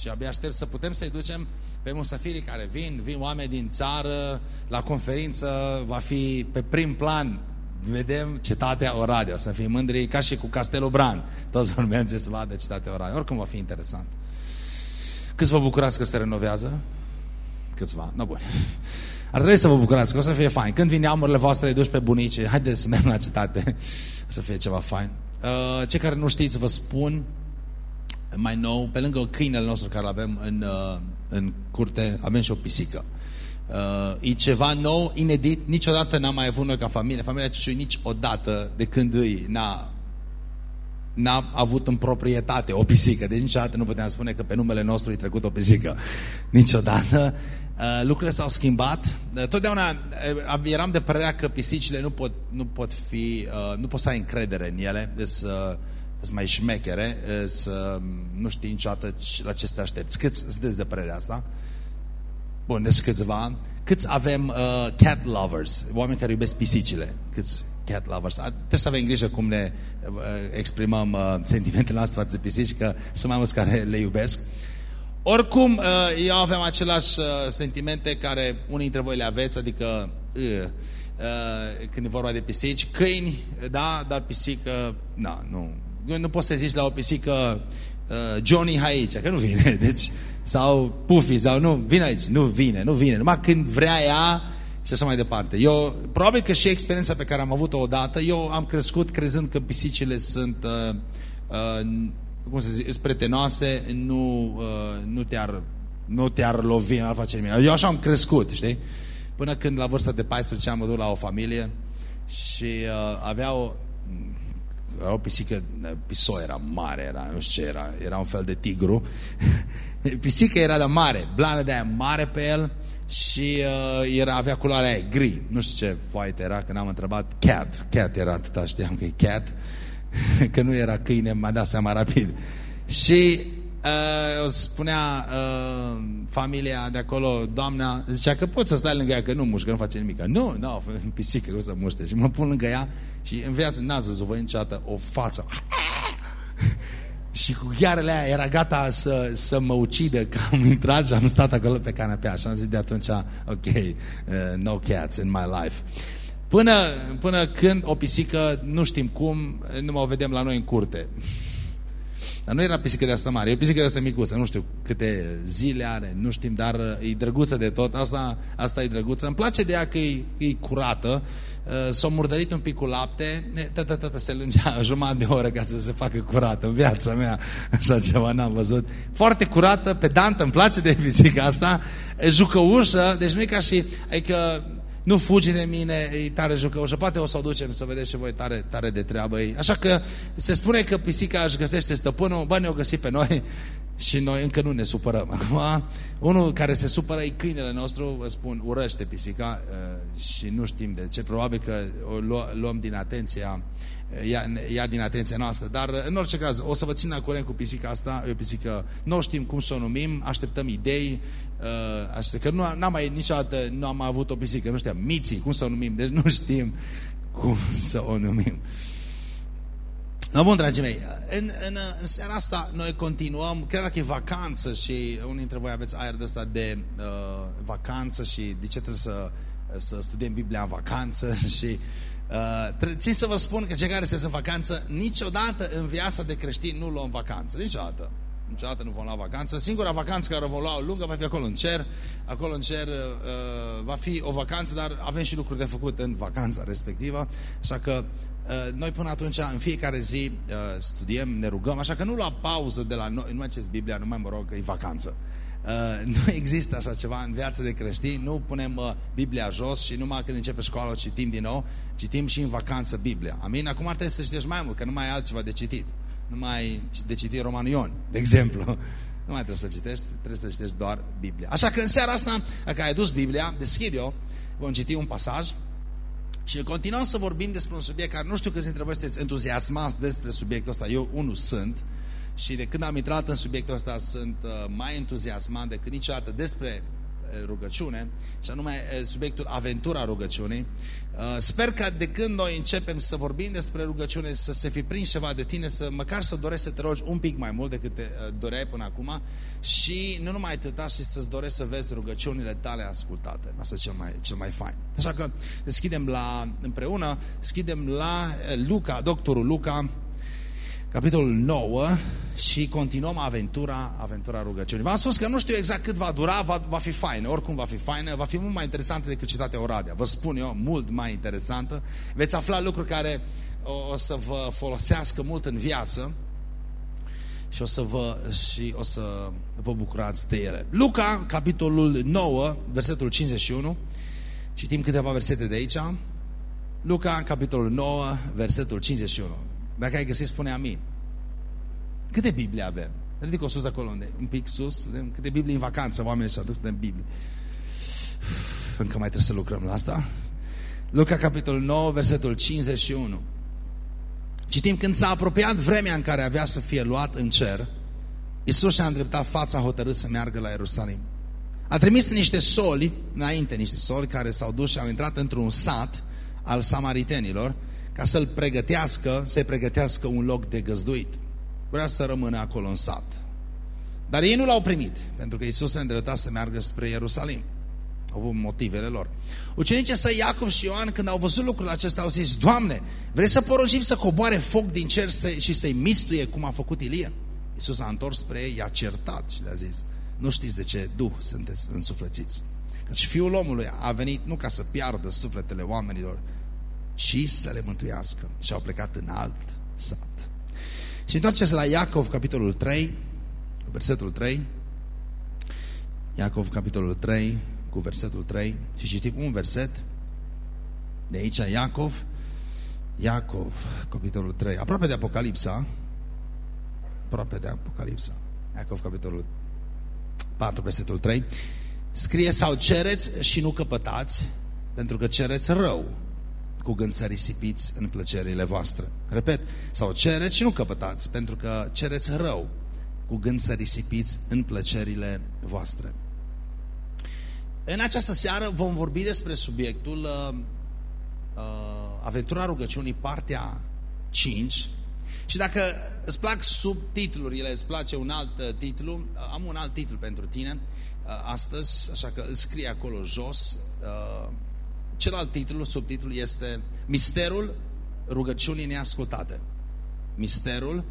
Și abia aștept să putem să-i ducem pe musafirii care vin, vin oameni din țară, la conferință va fi pe prim plan vedem cetatea Oradea, o să fim mândri ca și cu Castelul Bran. Toți vor merge să vadă cetatea Oradea. Oricum va fi interesant. Câți vă bucurați că se renovează? Câțiva, nu bun. Ar trebui să vă bucurați, că o să fie fain. Când vin neamurile voastre, le duci pe bunici, haideți să mergem la cetate, să fie ceva fain. Uh, cei care nu știți, vă spun, mai nou, pe lângă câinele nostru care avem în, uh, în curte, avem și o pisică. Uh, e ceva nou, inedit, niciodată n-am mai avut noi ca familie, familia Ciuciui niciodată de când îi n-a n-a avut în proprietate o pisică. Deci niciodată nu puteam spune că pe numele nostru e trecut o pisică. Niciodată. Uh, lucrurile s-au schimbat. Uh, totdeauna uh, eram de părerea că pisicile nu pot, nu pot fi, uh, nu pot să ai încredere în ele, deci să sunt mai șmechere, uh, să nu știi niciodată la ce să te aștepți. Câți sunteți de părerea asta? Bun, deci câțiva. Câți avem uh, cat lovers, oameni care iubesc pisicile? Câți cat lovers? Trebuie să avem grijă cum ne uh, exprimăm uh, sentimentele noastre față de pisici, că sunt mai mulți care le iubesc. Oricum, uh, eu avem același uh, sentimente care unii dintre voi le aveți, adică uh, uh, când e vorba de pisici, câini, da, dar pisică, na, nu. Nu poți să zici la o pisică uh, Johnny aici, că nu vine. Deci, sau Puffy, sau nu, vine aici, nu vine, nu vine. Numai când vrea ea și așa mai departe. Eu, probabil că și experiența pe care am avut-o odată, eu am crescut crezând că pisicile sunt, uh, uh, cum să zic, sunt prietenoase, nu, uh, nu te-ar nu te-ar lovi, n-ar face nimic. Eu așa am crescut, știi? Până când la vârsta de 14 am dus la o familie și uh, avea o era o pisică, piso era mare, era, nu știu ce era, era un fel de tigru. Pisica era de mare, blană de aia mare pe el și uh, era, avea culoarea aia gri. Nu știu ce white era, când am întrebat, cat, cat era atâta, știam că e cat, că nu era câine, m-a dat seama rapid. Și uh, spunea uh, familia de acolo, doamna, zicea că poți să stai lângă ea, că nu mușcă, nu face nimic. Nu, nu, pisică, nu să muște. Și mă pun lângă ea și în viață n-ați văzut voi niciodată o față. și cu ghearele aia era gata să, să mă ucidă, că am intrat și am stat acolo pe canapea. Și am zis de atunci, ok, uh, no cats in my life. Până, până când o pisică, nu știm cum, nu mă vedem la noi în curte. Dar nu era pisică de asta mare, e o pisică de asta micuță, nu știu câte zile are, nu știm, dar e drăguță de tot, asta, asta e drăguță. Îmi place de ea că e, e curată, uh, s-a murdărit un pic cu lapte, tata, tata, se lungea jumătate de oră ca să se facă curată în viața mea, așa ceva n-am văzut. Foarte curată, pedantă, îmi place de pisica asta, jucă ușă, deci nu e ca și, adică nu fugi de mine, e tare jucăușă, poate o să o ducem să vedeți și voi tare, tare de treabă ei. Așa că se spune că pisica își găsește stăpânul, bă, ne-o găsit pe noi și noi încă nu ne supărăm. Acum, unul care se supără e câinele nostru, vă spun, urăște pisica uh, și nu știm de ce, probabil că o luăm din atenția ia, ia din atenția noastră. Dar, în orice caz, o să vă țin la curent cu pisica asta, e o pisică, nu știm cum să o numim, așteptăm idei, Uh, așa că nu am mai niciodată nu am avut o pisică, nu știam, miții, cum să o numim, deci nu știm cum să o numim. No, bun, dragii mei, în, în, în seara asta noi continuăm, chiar dacă e vacanță și unii dintre voi aveți aer de ăsta de uh, vacanță și de ce trebuie să, să studiem Biblia în vacanță și uh, țin să vă spun că cei care sunt în vacanță, niciodată în viața de creștin nu luăm vacanță, niciodată niciodată nu vom lua vacanță. Singura vacanță care o vom lua o lungă va fi acolo în cer. Acolo în cer uh, va fi o vacanță, dar avem și lucruri de făcut în vacanța respectivă. Așa că uh, noi până atunci, în fiecare zi, uh, studiem, ne rugăm. Așa că nu lua pauză de la noi. Nu mai Biblia, nu mai mă rog, că e vacanță. Uh, nu există așa ceva în viața de creștini, nu punem uh, Biblia jos și numai când începe școala o citim din nou, citim și în vacanță Biblia. Amin? Acum ar trebui să citești mai mult, că nu mai ai altceva de citit numai de citit Roman Ion, de exemplu. Nu mai trebuie să citești, trebuie să citești doar Biblia. Așa că în seara asta, dacă ai adus Biblia, deschid-o, vom citi un pasaj și continuăm să vorbim despre un subiect care nu știu câți dintre voi sunteți entuziasmați despre subiectul ăsta. Eu, unul, sunt. Și de când am intrat în subiectul ăsta, sunt uh, mai entuziasmat decât niciodată despre rugăciune, și anume subiectul aventura rugăciunii. Sper că de când noi începem să vorbim despre rugăciune, să se fi prins ceva de tine, să măcar să dorești să te rogi un pic mai mult decât te doreai până acum și nu numai atâta, și să-ți dorești să vezi rugăciunile tale ascultate. Asta e cel mai, cel mai fain. Așa că deschidem la, împreună, deschidem la Luca, doctorul Luca, capitolul 9 și continuăm aventura, aventura rugăciunii. V-am spus că nu știu exact cât va dura, va, va fi faină, oricum va fi faină, va fi mult mai interesantă decât citatea Oradea. Vă spun eu, mult mai interesantă. Veți afla lucruri care o, o să vă folosească mult în viață și o să vă, și o să vă bucurați de ele. Luca, capitolul 9, versetul 51. Citim câteva versete de aici. Luca, capitolul 9, versetul 51. Dacă ai găsit, spune amin. Câte Biblie avem? Ridic-o sus acolo unde? Un pic sus. Câte Biblie în vacanță, oamenii și-au dus de Biblie. Încă mai trebuie să lucrăm la asta. Luca, capitolul 9, versetul 51. Citim, când s-a apropiat vremea în care avea să fie luat în cer, Iisus și-a îndreptat fața hotărât să meargă la Ierusalim. A trimis niște soli, înainte niște soli, care s-au dus și au intrat într-un sat al samaritenilor, ca să-l pregătească, să-i pregătească un loc de găzduit. Vrea să rămână acolo în sat. Dar ei nu l-au primit, pentru că Iisus se îndrepta să meargă spre Ierusalim. Au avut motivele lor. Ucenicii săi Iacov și Ioan, când au văzut lucrul acesta, au zis, Doamne, vrei să poruncim să coboare foc din cer și să-i mistuie cum a făcut Ilie? Iisus a întors spre ei, i-a certat și le-a zis, nu știți de ce duh sunteți însuflățiți. Căci Fiul omului a venit nu ca să piardă sufletele oamenilor, ci să le mântuiască. Și au plecat în alt sat. Și întoarceți la Iacov, capitolul 3, versetul 3. Iacov, capitolul 3, cu versetul 3. Și citim un verset. De aici Iacov, Iacov, capitolul 3, aproape de Apocalipsa, aproape de Apocalipsa. Iacov, capitolul 4, versetul 3. Scrie, sau cereți și nu căpătați, pentru că cereți rău cu gând să risipiți în plăcerile voastre. Repet, sau cereți și nu căpătați, pentru că cereți rău cu gând să risipiți în plăcerile voastre. În această seară vom vorbi despre subiectul uh, uh, Aventura rugăciunii, partea 5. Și dacă îți plac subtitlurile, îți place un alt uh, titlu, uh, am un alt titlu pentru tine uh, astăzi, așa că îl scrie acolo jos. Uh, Celălalt titlu, subtitlu este Misterul rugăciunii neascultate. Misterul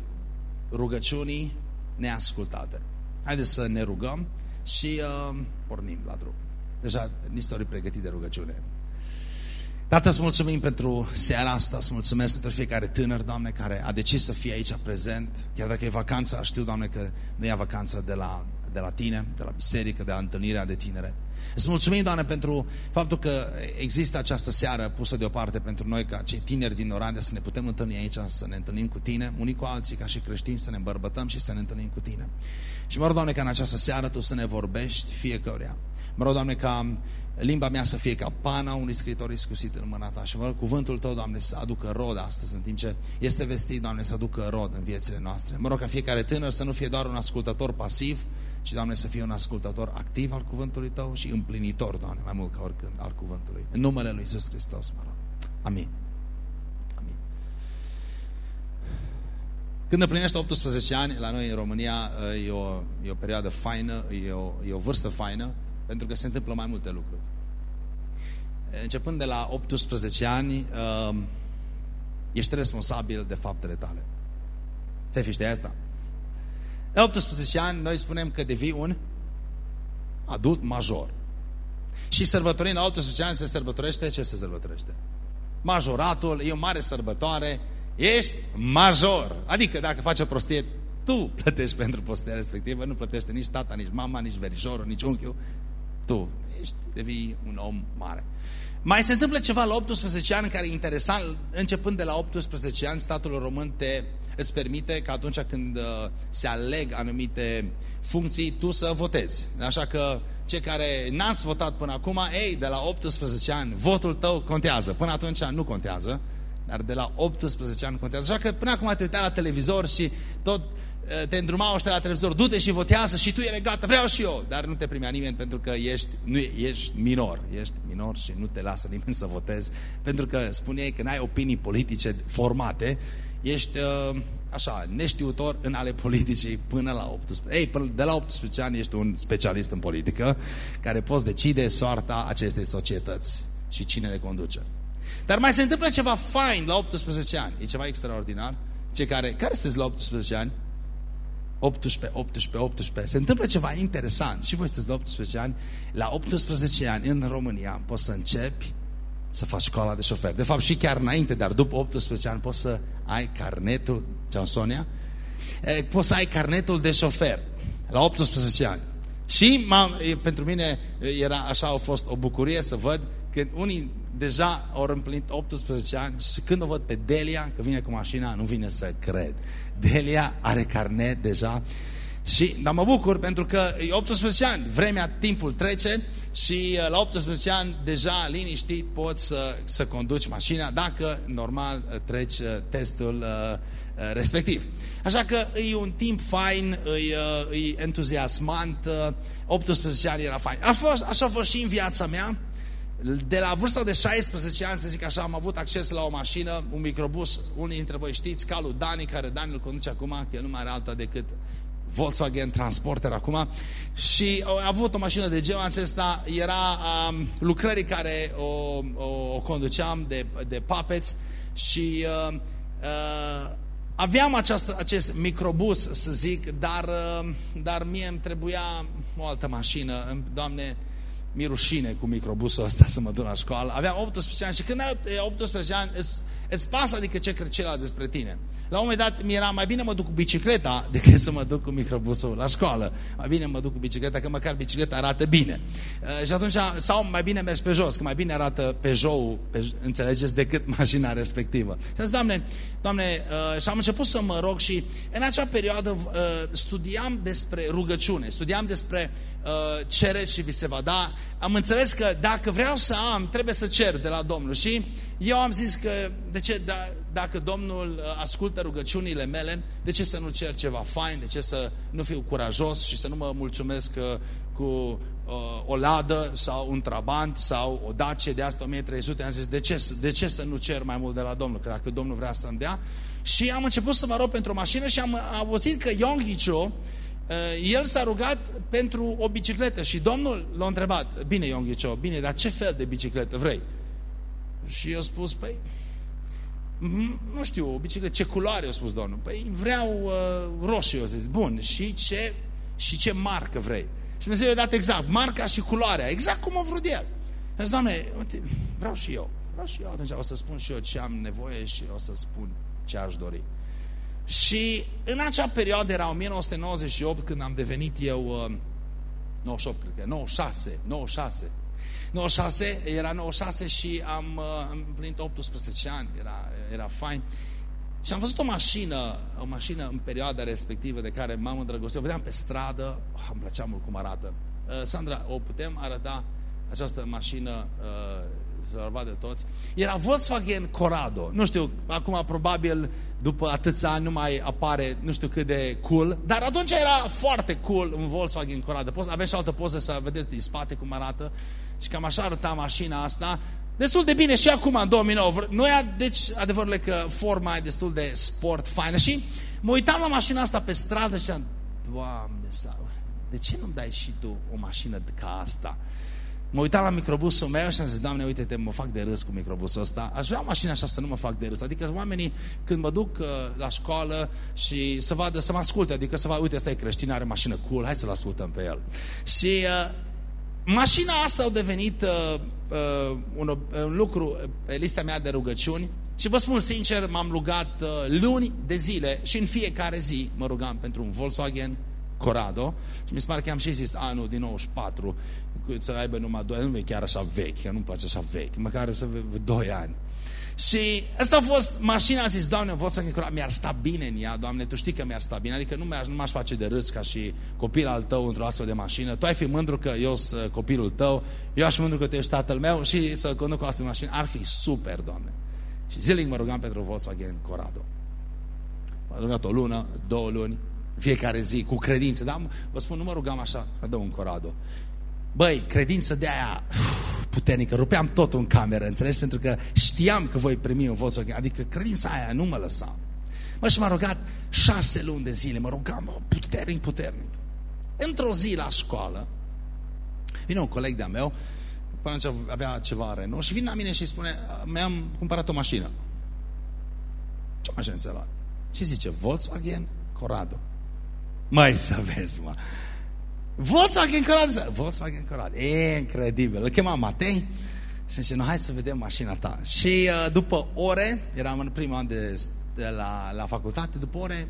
rugăciunii neascultate. Haideți să ne rugăm și uh, pornim la drum. Deja niște pregătit de rugăciune. Tată, îți mulțumim pentru seara asta, îți mulțumesc pentru fiecare tânăr, Doamne, care a decis să fie aici prezent. Chiar dacă e vacanță, știu, Doamne, că nu e vacanță de la, de la tine, de la biserică, de la întâlnirea de tineret. Îți mulțumim, Doamne, pentru faptul că există această seară pusă deoparte pentru noi, ca cei tineri din Oradea, să ne putem întâlni aici, să ne întâlnim cu Tine, unii cu alții, ca și creștini, să ne îmbărbătăm și să ne întâlnim cu Tine. Și mă rog, Doamne, ca în această seară Tu să ne vorbești fiecăruia. Mă rog, Doamne, ca limba mea să fie ca pana unui scritor iscusit în mâna Ta. Și mă rog, cuvântul Tău, Doamne, să aducă rod astăzi, în timp ce este vestit, Doamne, să aducă rod în viețile noastre. Mă rog ca fiecare tânăr să nu fie doar un ascultător pasiv, ci, Doamne, să fie un ascultător activ al cuvântului Tău și împlinitor, Doamne, mai mult ca oricând al cuvântului. În numele Lui Iisus Hristos, mă rog. Amin. Amin. Când împlinește 18 ani, la noi în România, e o, e o perioadă faină, e o, e o vârstă faină, pentru că se întâmplă mai multe lucruri. Începând de la 18 ani, um, ești responsabil de faptele tale. Ți-ai fi asta? La 18 ani, noi spunem că devii un adult major. Și sărbătorii la 18 ani se sărbătorește, ce se sărbătorește? Majoratul, e o mare sărbătoare, ești major. Adică dacă faci o prostie, tu plătești pentru prostia respectivă, nu plătește nici tata, nici mama, nici verișorul, nici unchiul. Tu ești, devii un om mare. Mai se întâmplă ceva la 18 ani care e interesant, începând de la 18 ani, statul român te îți permite că atunci când uh, se aleg anumite funcții, tu să votezi. Așa că cei care n-ați votat până acum, ei, de la 18 ani, votul tău contează. Până atunci nu contează, dar de la 18 ani contează. Așa că până acum te uitai la televizor și tot te îndrumau ăștia la televizor, du-te și votează și tu erai gata, vreau și eu. Dar nu te primea nimeni pentru că ești, nu, ești minor, ești minor și nu te lasă nimeni să votezi. Pentru că spuneai că n-ai opinii politice formate, ești uh, așa, neștiutor în ale politicii până la 18. Ei, până de la 18 ani ești un specialist în politică care poți decide soarta acestei societăți și cine le conduce. Dar mai se întâmplă ceva fain la 18 ani. E ceva extraordinar. Cei care, care sunteți la 18 ani? 18, 18, 18. Se întâmplă ceva interesant. Și voi sunteți la 18 ani. La 18 ani în România poți să începi să faci școala de șofer. De fapt și chiar înainte, dar după 18 ani poți să ai carnetul, ce Sonia? Poți să ai carnetul de șofer la 18 ani. Și pentru mine era așa, a fost o bucurie să văd că unii deja au împlinit 18 ani și când o văd pe Delia, că vine cu mașina, nu vine să cred. Delia are carnet deja și, dar mă bucur pentru că e 18 ani, vremea, timpul trece și uh, la 18 ani deja liniștit poți să, să conduci mașina dacă normal uh, treci uh, testul respectiv. Așa că e un timp fain, e, e entuziasmant, 18 ani era fain. A fost, așa a fost și în viața mea, de la vârsta de 16 ani, să zic așa, am avut acces la o mașină, un microbus, unii dintre voi știți, calul Dani, care Dani îl conduce acum, că el nu mai are alta decât Volkswagen Transporter acum și a avut o mașină de genul acesta, era um, lucrării care o, o, o conduceam de, de puppets și uh, uh, aveam această, acest microbus, să zic, dar, uh, dar mie îmi trebuia o altă mașină. Doamne, mi rușine cu microbusul ăsta să mă duc la școală. Aveam 18 ani și când ai 18 ani îți, îți pasă adică ce cred ceilalți despre tine. La un moment dat mi era mai bine mă duc cu bicicleta decât să mă duc cu microbusul la școală. Mai bine mă duc cu bicicleta, că măcar bicicleta arată bine. Uh, și atunci, sau mai bine mergi pe jos, că mai bine arată pe jou, pe, înțelegeți, decât mașina respectivă. Și zis, Doamne, Doamne, uh, și am început să mă rog și în acea perioadă uh, studiam despre rugăciune, studiam despre uh, cereți și vi se va da. Am înțeles că dacă vreau să am, trebuie să cer de la Domnul. Și eu am zis că, de ce, da, dacă Domnul uh, ascultă rugăciunile mele, de ce să nu cer ceva fain, de ce să nu fiu curajos și să nu mă mulțumesc uh, cu uh, o ladă sau un trabant sau o dacie de asta 1300. Am zis, de ce, de ce să nu cer mai mult de la Domnul? Că dacă Domnul vrea să-mi dea. Și am început să mă rog pentru o mașină și am auzit că Yong Hicho, uh, el s-a rugat pentru o bicicletă și Domnul l-a întrebat, bine Yong Hicho, bine, dar ce fel de bicicletă vrei? Și eu spus, păi, nu știu, o bicicletă, ce culoare, a spus domnul. Păi vreau uh, roșu, eu zis. Bun, și ce, și ce marcă vrei? Și Dumnezeu i-a dat exact, marca și culoarea, exact cum a vrut el. Și zis, doamne, uite, vreau și eu. Vreau și eu, atunci o să spun și eu ce am nevoie și o să spun ce aș dori. Și în acea perioadă era 1998 când am devenit eu, uh, 98 cred că, 96, 96, 96, era 96 și am, uh, am împlinit 18 ani, era, era fain. Și am văzut o mașină, o mașină în perioada respectivă de care m-am îndrăgostit. O vedeam pe stradă, oh, îmi plăcea mult cum arată. Uh, Sandra, o putem arăta această mașină uh, să vadă toți. Era Volkswagen Corrado. Nu știu, acum probabil după atâția ani nu mai apare nu știu cât de cool, dar atunci era foarte cool un Volkswagen Corrado. Avem și altă poză să vedeți din spate cum arată. Și cam așa arăta mașina asta. Destul de bine și acum, în 2009. Noi, deci, adevărul e că forma e destul de sport, faină. Și mă uitam la mașina asta pe stradă și am, Doamne, sau, de ce nu-mi dai și tu o mașină ca asta? Mă uitam la microbusul meu și am zis, Doamne, uite-te, mă fac de râs cu microbusul ăsta. Aș vrea o mașină așa să nu mă fac de râs. Adică oamenii, când mă duc uh, la școală și să vadă, să mă asculte, adică să vadă, uite, ăsta e creștin, are mașină cool, hai să-l ascultăm pe el. Și uh, Mașina asta a devenit uh, uh, un, uh, un lucru pe lista mea de rugăciuni și vă spun sincer, m-am rugat uh, luni de zile și în fiecare zi mă rugam pentru un Volkswagen Corrado și mi se pare că am și zis anul din 94 să aibă numai 2 ani, nu chiar așa vechi, că nu-mi place așa vechi, măcar să 2 ani. Și asta a fost mașina, a zis, Doamne, să mi-ar sta bine în ea, Doamne, Tu știi că mi-ar sta bine, adică nu m-aș face de râs ca și copil al tău într-o astfel de mașină, Tu ai fi mândru că eu sunt copilul tău, eu aș mândru că Tu ești tatăl meu și să conduc o astfel de mașină, ar fi super, Doamne. Și zilnic mă rugam pentru Volkswagen Corrado. M-a rugat o lună, două luni, fiecare zi, cu credință. Dar vă spun, nu mă rugam așa, mă dăm un Corado. Băi, credință de aia puternică, rupeam totul în cameră, înțelegi? Pentru că știam că voi primi un Volkswagen, adică credința aia nu mă lăsa. Mă, și m-a rugat șase luni de zile, mă rugam, mă, puternic, puternic. Într-o zi la școală, vine un coleg de-a meu, până ce avea ceva Renault, și vine la mine și spune, mi-am cumpărat o mașină. Ce mașină ți-a luat? Ce zice? Volkswagen Corrado. Mai să vezi, mă. Volkswagen Corrado. Volkswagen Corrado. E incredibil. Îl chema Matei și zice, nu, hai să vedem mașina ta. Și uh, după ore, eram în prima an de, de la, la facultate, după ore,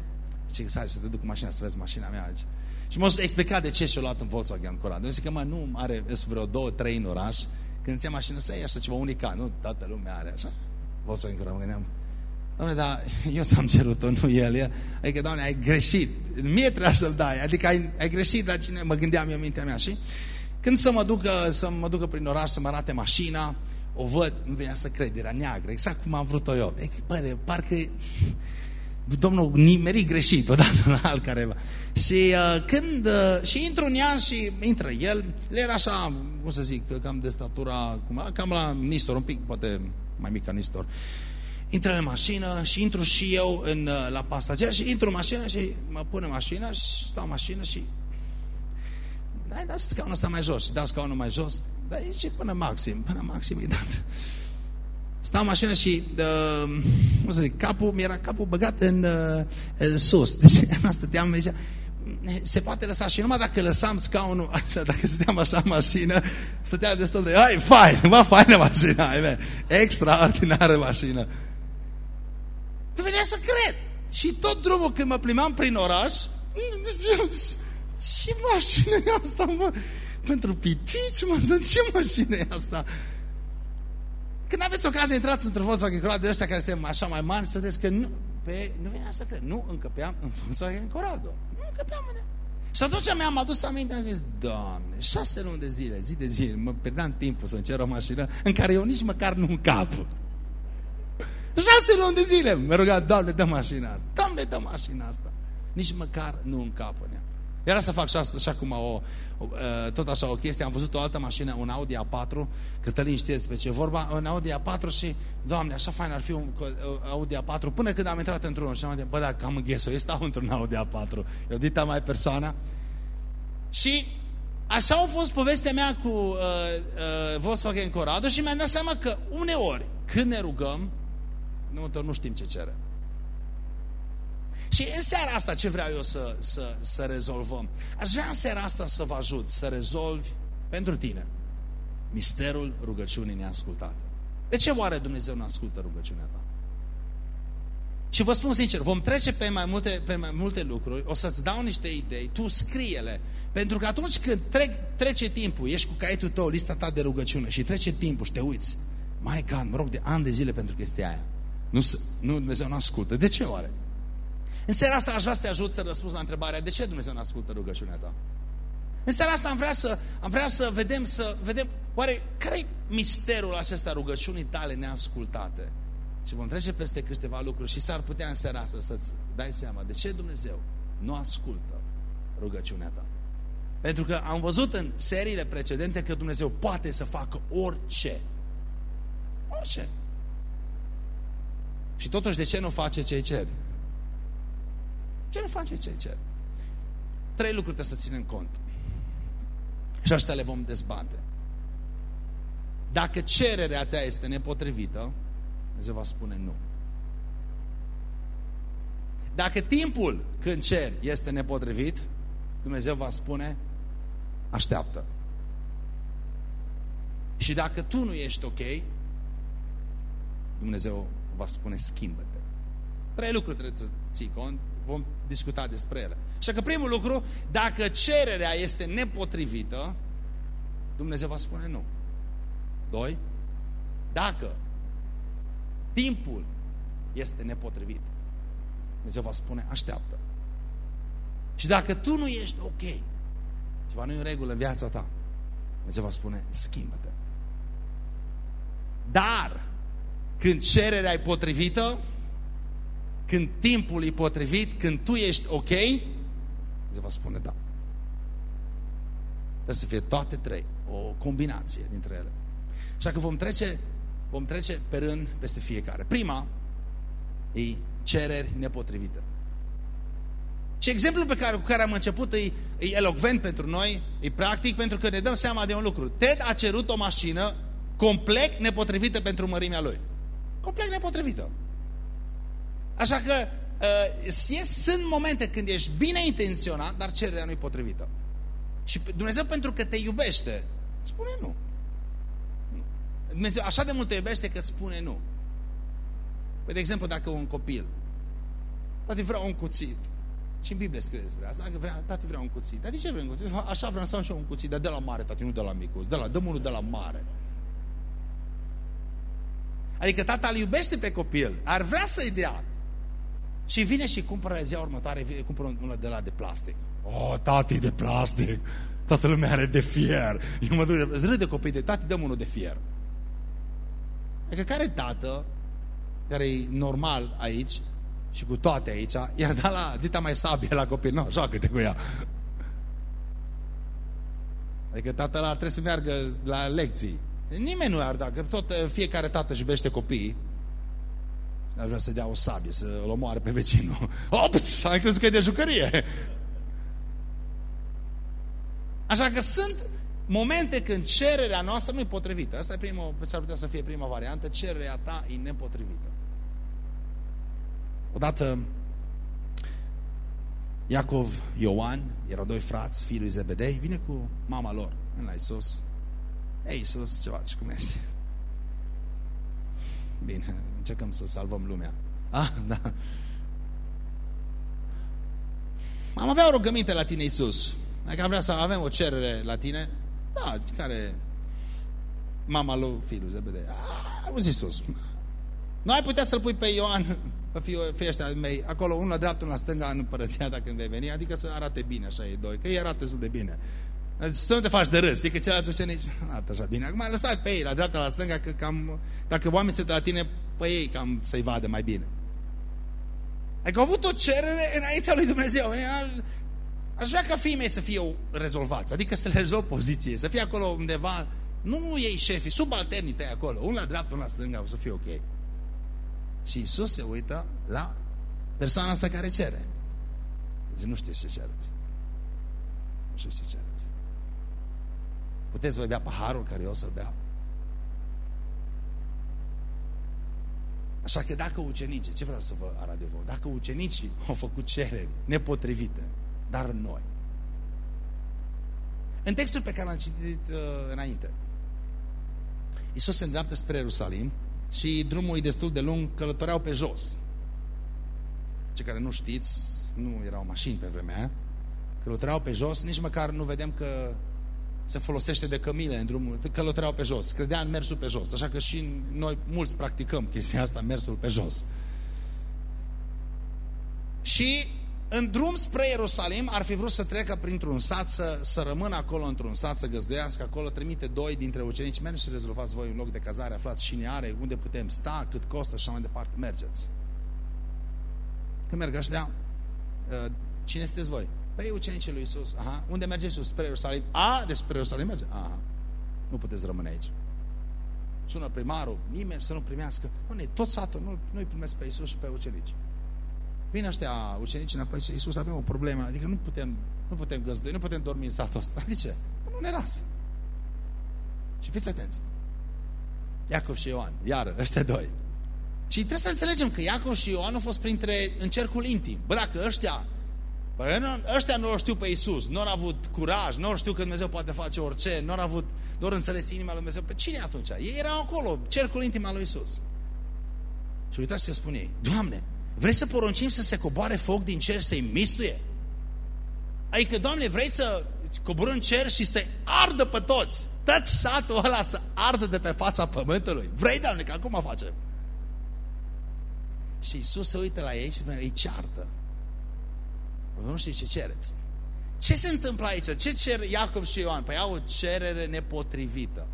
zice, hai să te duc cu mașina să vezi mașina mea. Zice. Și m-a explicat de ce și-a luat în Volkswagen Corrado. Eu zic că, mă, nu are, sunt vreo două, trei în oraș. Când ți mașină, să iei așa ceva unicat. Nu, toată lumea are așa. Volkswagen Corrado, mă gândeam, Doamne, dar eu ți-am cerut-o, nu el. Adică, Doamne, ai greșit. Mie trebuia să-l dai. Adică ai, ai greșit, dar cine mă gândeam eu în mintea mea. Și când să mă, ducă, să mă ducă prin oraș să mă arate mașina, o văd, nu venea să cred, era neagră, exact cum am vrut-o eu. E, bă, de, parcă domnul nimeri greșit odată la alt careva. Și uh, când, uh, și intru în ea și intră el, el era așa, cum să zic, cam de statura, cam la Nistor, un pic, poate mai mic ca Nistor. Intră în mașină și intru și eu în, uh, la pasager și intru în mașină și mă pun în mașină și stau în mașină și dai, da scaunul ăsta mai jos și dau scaunul mai jos, dar e până maxim, până maxim e dat. Stau în mașină și, uh, cum să zic, capul, mi-era capul băgat în, uh, în sus. Deci, stăteam, zicea, se poate lăsa și numai dacă lăsam scaunul, așa, dacă stăteam așa în mașină, stăteam destul de, ai, fain, mă, faină mașina, ai, extraordinară mașină. Nu venea să cred. Și tot drumul când mă plimbam prin oraș, ce mașină e asta, mă? Pentru pitici, mă, ce mașină e asta? Când aveți ocazia, intrați într-un Volkswagen Corrado de ăștia care sunt așa mai mari, să vedeți că nu, pe, nu venea să cred, nu încăpeam în Volkswagen Corrado. Nu încăpeam în ea. Și atunci mi-am adus aminte, am zis, Doamne, șase luni de zile, zi de zi, mă pierdeam timpul să-mi cer o mașină în care eu nici măcar nu încap. Șase luni de zile mă rugat, Doamne, dă mașina asta. Doamne, dă mașina asta. Nici măcar nu încap în ea. Era să fac și asta, așa cum o, o, tot așa o chestie. Am văzut o altă mașină, un Audi A4, Cătălin știe despre ce vorba, un Audi A4 și, Doamne, așa fain ar fi un Audi A4, până când am intrat într-unul și am zis, bă, dacă am înghesul, eu stau într-un Audi A4. Eu dita mai persoana. Și așa a fost povestea mea cu uh, uh, Volkswagen Corrado și mi-am dat seama că uneori, când ne rugăm, nu, nu știm ce cere. Și în seara asta ce vreau eu să, să, să rezolvăm? Aș vrea în seara asta să vă ajut să rezolvi pentru tine misterul rugăciunii neascultate. De ce oare Dumnezeu nu ascultă rugăciunea ta? Și vă spun sincer, vom trece pe mai multe, pe mai multe lucruri, o să-ți dau niște idei, tu scrie-le, pentru că atunci când trec, trece timpul, ești cu caietul tău, lista ta de rugăciune și trece timpul și te uiți, mai God, mă rog de ani de zile pentru chestia aia. Nu, nu, Dumnezeu nu ascultă. De ce oare? În seara asta aș vrea să te ajut să răspunzi la întrebarea de ce Dumnezeu nu ascultă rugăciunea ta? În seara asta am vrea să, am vrea să vedem, să vedem, oare care e misterul acesta rugăciunii tale neascultate? Și vom trece peste câteva lucruri și s-ar putea în seara asta să-ți dai seama de ce Dumnezeu nu ascultă rugăciunea ta. Pentru că am văzut în seriile precedente că Dumnezeu poate să facă orice. Orice. Și totuși, de ce nu face ce ceri? Ce nu face ce ceri? Trei lucruri trebuie să ținem cont. Și astea le vom dezbate. Dacă cererea ta este nepotrivită, Dumnezeu va spune nu. Dacă timpul când ceri este nepotrivit, Dumnezeu va spune așteaptă. Și dacă tu nu ești ok, Dumnezeu va spune schimbă-te. Trei lucruri trebuie să ții cont, vom discuta despre ele. Așa că primul lucru, dacă cererea este nepotrivită, Dumnezeu va spune nu. Doi, dacă timpul este nepotrivit, Dumnezeu va spune așteaptă. Și dacă tu nu ești ok, ceva nu e în regulă în viața ta, Dumnezeu va spune schimbă-te. Dar când cererea e potrivită, când timpul e potrivit, când tu ești ok, Se va spune da. Trebuie să fie toate trei. O combinație dintre ele. Așa că vom trece, vom trece pe rând peste fiecare. Prima e cereri nepotrivite. Și exemplul pe care, cu care am început e, e elocvent pentru noi, e practic, pentru că ne dăm seama de un lucru. Ted a cerut o mașină complet nepotrivită pentru mărimea lui. Complet nepotrivită. Așa că uh, sunt momente când ești bine intenționat, dar cererea nu-i potrivită. Și Dumnezeu pentru că te iubește, spune nu. Dumnezeu așa de mult te iubește că spune nu. Păi, de exemplu, dacă un copil, poate vrea un cuțit, și în Biblie scrie despre asta, dacă vrea, tati vrea un cuțit. Dar de ce vrea un cuțit? Așa vreau să am și eu un cuțit, dar de la mare, tati, nu de la micuț. De la, dăm unul de la mare. Adică tata îl iubește pe copil, ar vrea să-i dea. Și vine și cumpără ziua următoare, vine, cumpără unul de la de plastic. Oh, tati de plastic. Toată lumea are de fier. Eu mă duc, râde copii de tati, dăm unul de fier. Adică care tată, care e normal aici, și cu toate aici, iar da la dita mai sabie la copil, nu, joacă-te cu ea. Adică tatăl ar trebui să meargă la lecții. Nimeni nu ar da, că tot fiecare tată își iubește copiii. Ar vrea să dea o sabie, să îl omoare pe vecinul. Ops, ai crezut că e de jucărie. Așa că sunt momente când cererea noastră nu e potrivită. Asta e prima, s-ar putea să fie prima variantă, cererea ta e nepotrivită. Odată Iacov, Ioan, erau doi frați, fiul lui Zebedei, vine cu mama lor în la Isus. Ei, Isus, ce faci, cum ești? Bine, încercăm să salvăm lumea. Ah, da. Am avea o rugăminte la tine, Isus. Dacă am vrea să avem o cerere la tine, da, care mama lui fiul Zebedei. Ah, auzi, Isus. Nu ai putea să-l pui pe Ioan pe fiul, fii ăștia mei, acolo, unul la dreapta, unul la stânga în împărăția dacă vei veni, adică să arate bine așa ei doi, că ei arată destul de bine. Să nu te faci de râs, știi că ceilalți ucenici arată așa bine. Acum lăsai pe ei, la dreapta, la stânga, că cam, dacă oamenii se uită la tine, pe ei cam să-i vadă mai bine. Adică au avut o cerere înaintea lui Dumnezeu. Aș vrea ca fiii mei să fie rezolvați, adică să le rezolv poziție, să fie acolo undeva, nu ei șefii, subalternii tăi acolo, unul la dreapta, unul la stânga, o să fie ok. Și Isus se uită la persoana asta care cere. Zice, nu știți ce cereți. Nu știți ce cereți. Puteți voi bea paharul care eu o să-l beau? Așa că dacă ucenicii, ce vreau să vă arăt de voi? Dacă ucenicii au făcut cereri nepotrivite, dar noi. În textul pe care l-am citit uh, înainte, Isus se îndreaptă spre Ierusalim și drumul e destul de lung, călătoreau pe jos. Cei care nu știți, nu erau mașini pe vremea aia, călătoreau pe jos, nici măcar nu vedem că se folosește de cămile în drumul, călătoreau pe jos, credea în mersul pe jos, așa că și noi mulți practicăm chestia asta, mersul pe jos. Și în drum spre Ierusalim ar fi vrut să treacă printr-un sat, să, să rămână acolo într-un sat, să găzduiască acolo, trimite doi dintre ucenici, mergeți și rezolvați voi un loc de cazare, aflați cine are, unde putem sta, cât costă și așa mai departe, mergeți. Când merg ăștia, uh, cine sunteți voi? Păi ucenicii lui Isus. Aha. Unde mergeți Isus? Spre Ierusalim. A, despre Ierusalim merge? Aha. Nu puteți rămâne aici. Sună primarul, nimeni să nu primească. Nu, tot satul nu, nu-i primesc pe Isus și pe ucenici. Vine ăștia ucenici înapoi și Iisus avea o problemă, adică nu putem, nu putem găzdui, nu putem dormi în satul ăsta. De ce? Nu ne lasă. Și fiți atenți. Iacov și Ioan, iară, ăștia doi. Și trebuie să înțelegem că Iacov și Ioan au fost printre, în cercul intim. Bă, dacă ăștia, bă, ăștia nu știu pe Iisus, nu au avut curaj, nu știu că Dumnezeu poate face orice, nu au avut doar înțeles inima lui Dumnezeu. Pe cine atunci? Ei erau acolo, cercul intim al lui Iisus. Și uitați ce spune ei. Doamne, Vrei să poruncim să se coboare foc din cer să-i mistuie? Adică, Doamne, vrei să coborâ în cer și să ardă pe toți? Tot satul ăla să ardă de pe fața pământului? Vrei, Doamne, că acum facem? Și Iisus se uită la ei și îi ceartă. Nu știu ce cereți. Ce se întâmplă aici? Ce cer Iacov și Ioan? Păi au o cerere nepotrivită.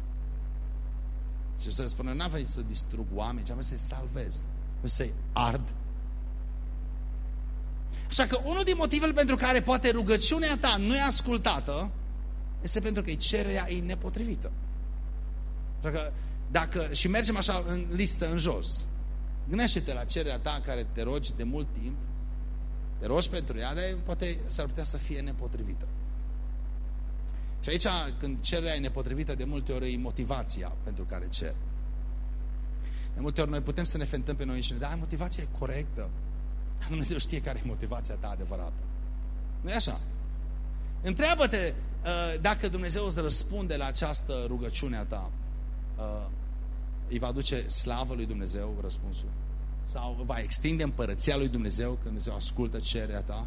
Și să spună, n-am venit să distrug oameni, ci am venit să-i salvez. Nu să-i ard Așa că unul din motivele pentru care poate rugăciunea ta nu e ascultată este pentru că e cererea e nepotrivită. Așa că dacă, și mergem așa în listă în jos, gândește-te la cererea ta care te rogi de mult timp, te rogi pentru ea, dar poate s-ar putea să fie nepotrivită. Și aici, când cererea e nepotrivită, de multe ori e motivația pentru care cer. De multe ori noi putem să ne fentăm pe noi și ne da, motivația e corectă. Dumnezeu știe care e motivația ta adevărată. nu e așa? Întreabă-te uh, dacă Dumnezeu îți răspunde la această rugăciune a ta. Uh, îi va duce slavă lui Dumnezeu răspunsul? Sau va extinde împărăția lui Dumnezeu când Dumnezeu ascultă cererea ta?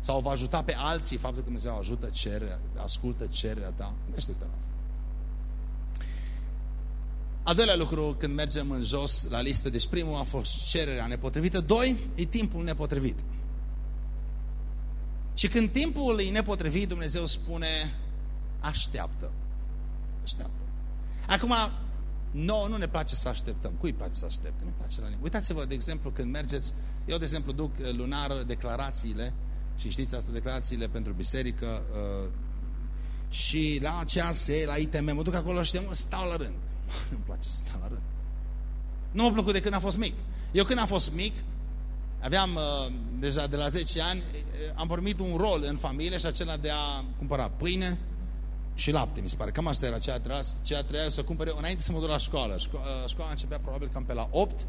Sau va ajuta pe alții faptul că Dumnezeu ajută cererea, ascultă cererea ta? Gândește-te la asta. Al doilea lucru, când mergem în jos la listă, deci primul a fost cererea nepotrivită, doi, e timpul nepotrivit. Și când timpul e nepotrivit, Dumnezeu spune, așteaptă. Așteaptă. Acum, nouă nu ne place să așteptăm. Cui place să aștepte? Nu place la nimeni. Uitați-vă, de exemplu, când mergeți, eu, de exemplu, duc lunar declarațiile și știți asta, declarațiile pentru biserică uh, și la CASE, la ITM, mă duc acolo și stau la rând. Nu-mi place să stau la rând. Nu m-a plăcut de când am fost mic. Eu când am fost mic, aveam uh, deja de la 10 ani, uh, am primit un rol în familie și acela de a cumpăra pâine și lapte, mi se pare. Cam asta era ceea trebuia, ceea trebuia să cumpere înainte să mă duc la școală. Șco uh, școala începea probabil cam pe la 8.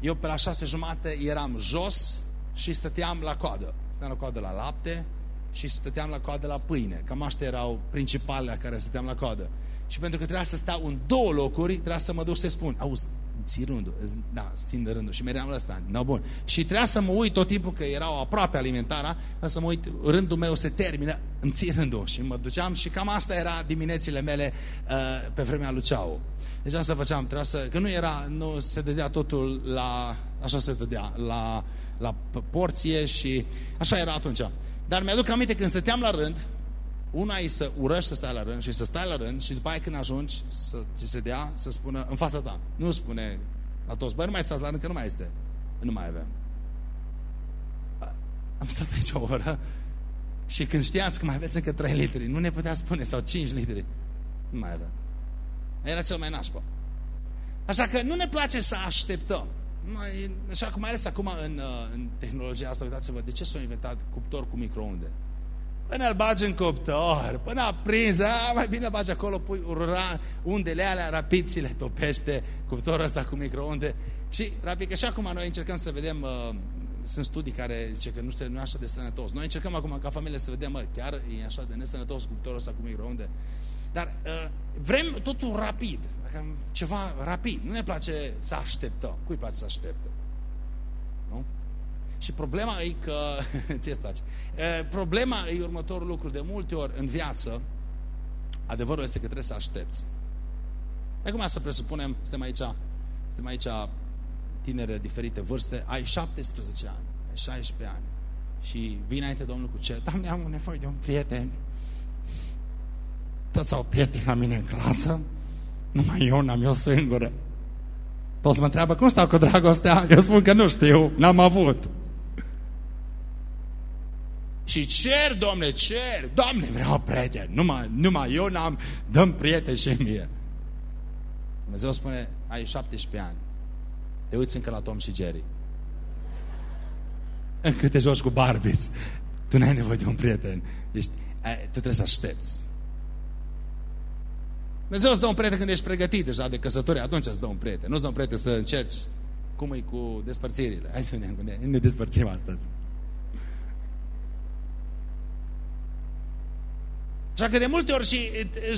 Eu pe la 6 jumate eram jos și stăteam la coadă. Stăteam la coadă la lapte și stăteam la coadă la pâine. Cam astea erau principalele la care stăteam la coadă. Și pentru că trebuia să stau în două locuri, trebuia să mă duc să spun, auzi, ții rândul, da, țin de rândul. Și meream la ăsta, no, bun. Și trebuia să mă uit tot timpul că erau aproape alimentara, să mă uit, rândul meu se termină, îmi ții rândul. Și mă duceam și cam asta era diminețile mele uh, pe vremea lui Ceau. Deci asta făceam, trebuia să, că nu era, nu se dădea totul la, așa se dădea, la, la porție și așa era atunci. Dar mi-aduc aminte când stăteam la rând, una e să urăști să stai la rând și să stai la rând și după aia când ajungi să ți se dea, să spună în fața ta. Nu spune la toți, băi, nu mai stați la rând, că nu mai este. Nu mai avem. Am stat aici o oră și când știați că mai aveți încă 3 litri, nu ne putea spune, sau 5 litri, nu mai avem. Era cel mai nașpa. Așa că nu ne place să așteptăm. Așa cum mai ales acum în, în tehnologia asta, uitați-vă, de ce s-a inventat cuptor cu microunde? Până îl bagi în cuptor, până a prins, a, mai bine bagi acolo, pui urura, undele alea, rapid ți le topește cuptorul ăsta cu microunde. Și rapid, că și acum noi încercăm să vedem, uh, sunt studii care zice că nu știu, nu e așa de sănătos. Noi încercăm acum ca familie să vedem, mă, chiar e așa de nesănătos cuptorul ăsta cu microunde. Dar uh, vrem totul rapid, ceva rapid. Nu ne place să așteptăm. Cui place să aștepte? Nu? Și problema e că, ție îți place, problema e următorul lucru. De multe ori în viață, adevărul este că trebuie să aștepți. Acum să presupunem, suntem aici, suntem aici tinere de diferite vârste, ai 17 ani, ai 16 ani și vii înainte Domnul cu ce? Doamne, am nevoie de un prieten. Toți au prieteni la mine în clasă, numai eu n-am eu singură. Toți mă întreabă, cum stau cu dragostea? Eu spun că nu știu, n-am avut. Și cer, domne, cer. Doamne, vreau prieten. Numai, numai eu n-am, dăm prieten și mie. Dumnezeu spune, ai 17 ani. Te uiți încă la Tom și Jerry. Încă te joci cu Barbies. Tu n-ai nevoie de un prieten. Ești, tu trebuie să aștepți. Dumnezeu îți dă un prieten când ești pregătit deja de căsătorie, atunci îți dă un prieten. Nu îți dă un prieten să încerci cum e cu despărțirile. Hai să vedem, ne, ne despărțim astăzi. Așa că de multe ori și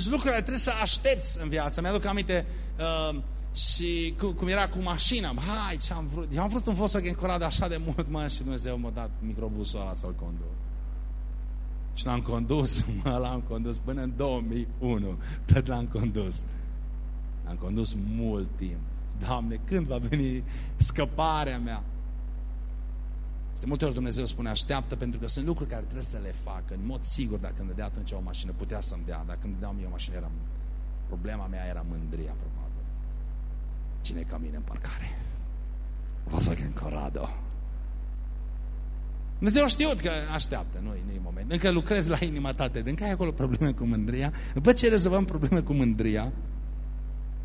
lucrurile trebuie să aștepți în viață. Mi-aduc aminte uh, și cum, cum era cu mașina. Hai, ce am vrut. Eu am vrut un Volkswagen Corrado așa de mult, mă, și Dumnezeu m-a dat microbusul ăla să-l conduc. Și l-am condus, mă, l-am condus până în 2001. Tot l-am condus. L-am condus mult timp. Doamne, când va veni scăparea mea? De multe ori Dumnezeu spune așteaptă pentru că sunt lucruri care trebuie să le facă. În mod sigur, dacă îmi dădea atunci o mașină, putea să-mi dea. Dacă îmi dădea mie o mașină, era, problema mea era mândria, probabil. Cine e ca mine în parcare? Volkswagen Corrado. Dumnezeu știut că așteaptă, nu e moment. Încă lucrezi la inima ta, încă ai acolo probleme cu mândria. După ce rezolvăm probleme cu mândria,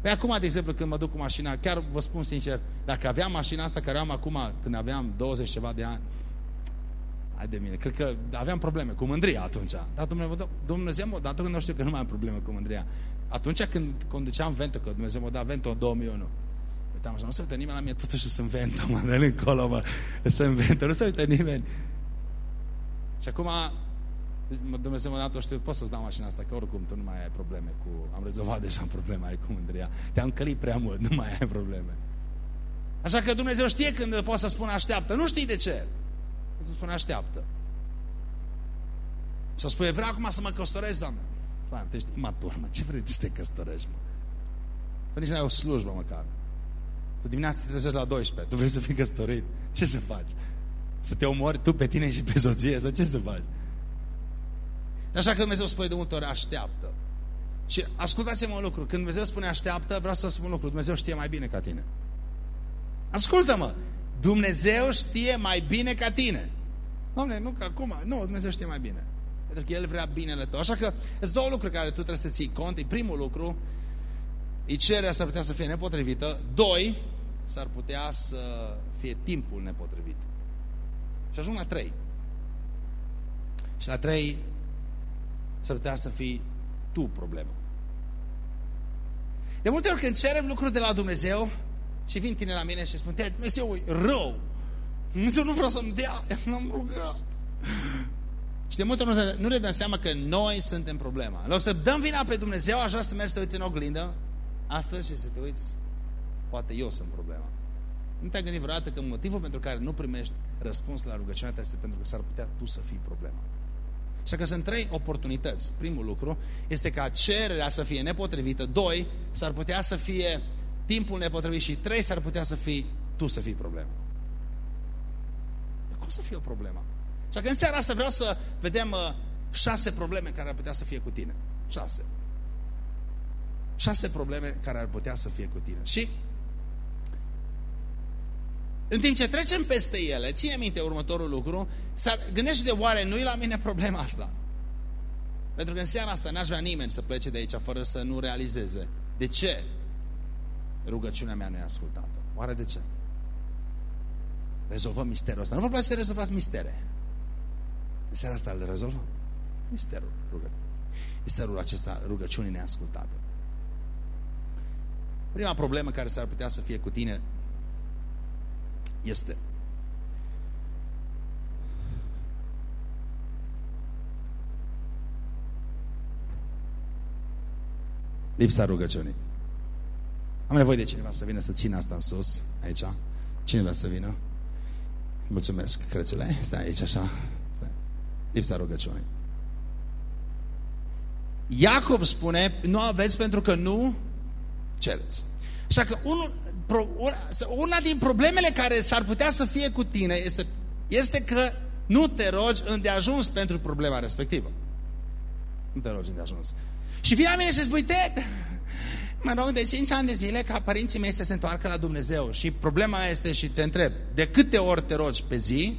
Păi acum, de exemplu, când mă duc cu mașina, chiar vă spun sincer, dacă aveam mașina asta care am acum, când aveam 20 ceva de ani, hai de mine, cred că aveam probleme cu mândria atunci. Dar Dumnezeu, Dumnezeu mă dat când nu știu că nu mai am probleme cu mândria. Atunci când conduceam Vento, că Dumnezeu mă da Vento în 2001, uitam așa, nu se uită nimeni la mine, totuși sunt Vento, mă, de încolo, mă, sunt Vento, nu se uită nimeni. Și acum Dumnezeu m-a dat o știu, poți să-ți dau mașina asta, că oricum tu nu mai ai probleme cu... Am rezolvat deja problema ai cu mândria. Te-am călit prea mult, nu mai ai probleme. Așa că Dumnezeu știe când poate să spună așteaptă. Nu știi de ce. Poate să spune așteaptă. Să spui, vreau acum să mă căsătoresc, Doamne. Doamne, tu ești imatur, mă. Ce vrei să te căsătorești, mă? Păi nici n-ai o slujbă măcar. Tu dimineața te trezești la 12. Tu vrei să fii căsătorit. Ce să faci? Să te omori tu pe tine și pe soție? Sau ce să faci? Așa că Dumnezeu spune de multe ori așteaptă. Și ascultați-mă un lucru, când Dumnezeu spune așteaptă, vreau să spun un lucru, Dumnezeu știe mai bine ca tine. Ascultă-mă, Dumnezeu știe mai bine ca tine. Doamne, nu că acum, nu, Dumnezeu știe mai bine. Pentru că El vrea binele tău. Așa că sunt două lucruri care tu trebuie să ții cont. E primul lucru, e cererea s-ar putea să fie nepotrivită. Doi, s-ar putea să fie timpul nepotrivit. Și ajung la trei. Și la trei, s-ar putea să fii tu problema. De multe ori când cerem lucruri de la Dumnezeu și vin tine la mine și spun, Dumnezeu e rău. Dumnezeu nu vreau să-mi dea, n-am rugat. Și de multe ori nu ne dăm seama că noi suntem problema. În loc să dăm vina pe Dumnezeu, așa să mergi să te uiți în oglindă, astăzi și să te uiți, poate eu sunt problema. Nu te-ai gândit vreodată că motivul pentru care nu primești răspuns la rugăciunea ta este pentru că s-ar putea tu să fii problema. Așa că sunt trei oportunități. Primul lucru este ca cererea să fie nepotrivită. Doi, s-ar putea să fie timpul nepotrivit. Și trei, s-ar putea să fii tu să fii problema. Dar cum să fie o problemă? Așa că în seara asta vreau să vedem uh, șase probleme care ar putea să fie cu tine. Șase. Șase probleme care ar putea să fie cu tine. Și în timp ce trecem peste ele, ține minte următorul lucru, gândește de oare nu-i la mine problema asta? Pentru că în seara asta n-aș vrea nimeni să plece de aici fără să nu realizeze. De ce rugăciunea mea nu e ascultată? Oare de ce? Rezolvăm misterul ăsta. Nu vă place să rezolvați mistere. În seara asta le rezolvăm. Misterul rugăciunii. Misterul acesta rugăciunii neascultate. Prima problemă care s-ar putea să fie cu tine este. Lipsa rugăciunii. Am nevoie de cineva să vină să țină asta în sus, aici. Cine vrea să vină? Mulțumesc, Crăciule. Stai aici așa. Stai. Lipsa rugăciunii. Iacov spune, nu aveți pentru că nu cereți. Așa că unul, una din problemele care s-ar putea să fie cu tine este, este că nu te rogi îndeajuns pentru problema respectivă. Nu te rogi îndeajuns. Și vine la mine și spui, te, mă rog de 5 ani de zile ca părinții mei să se întoarcă la Dumnezeu. Și problema este și te întreb, de câte ori te rogi pe zi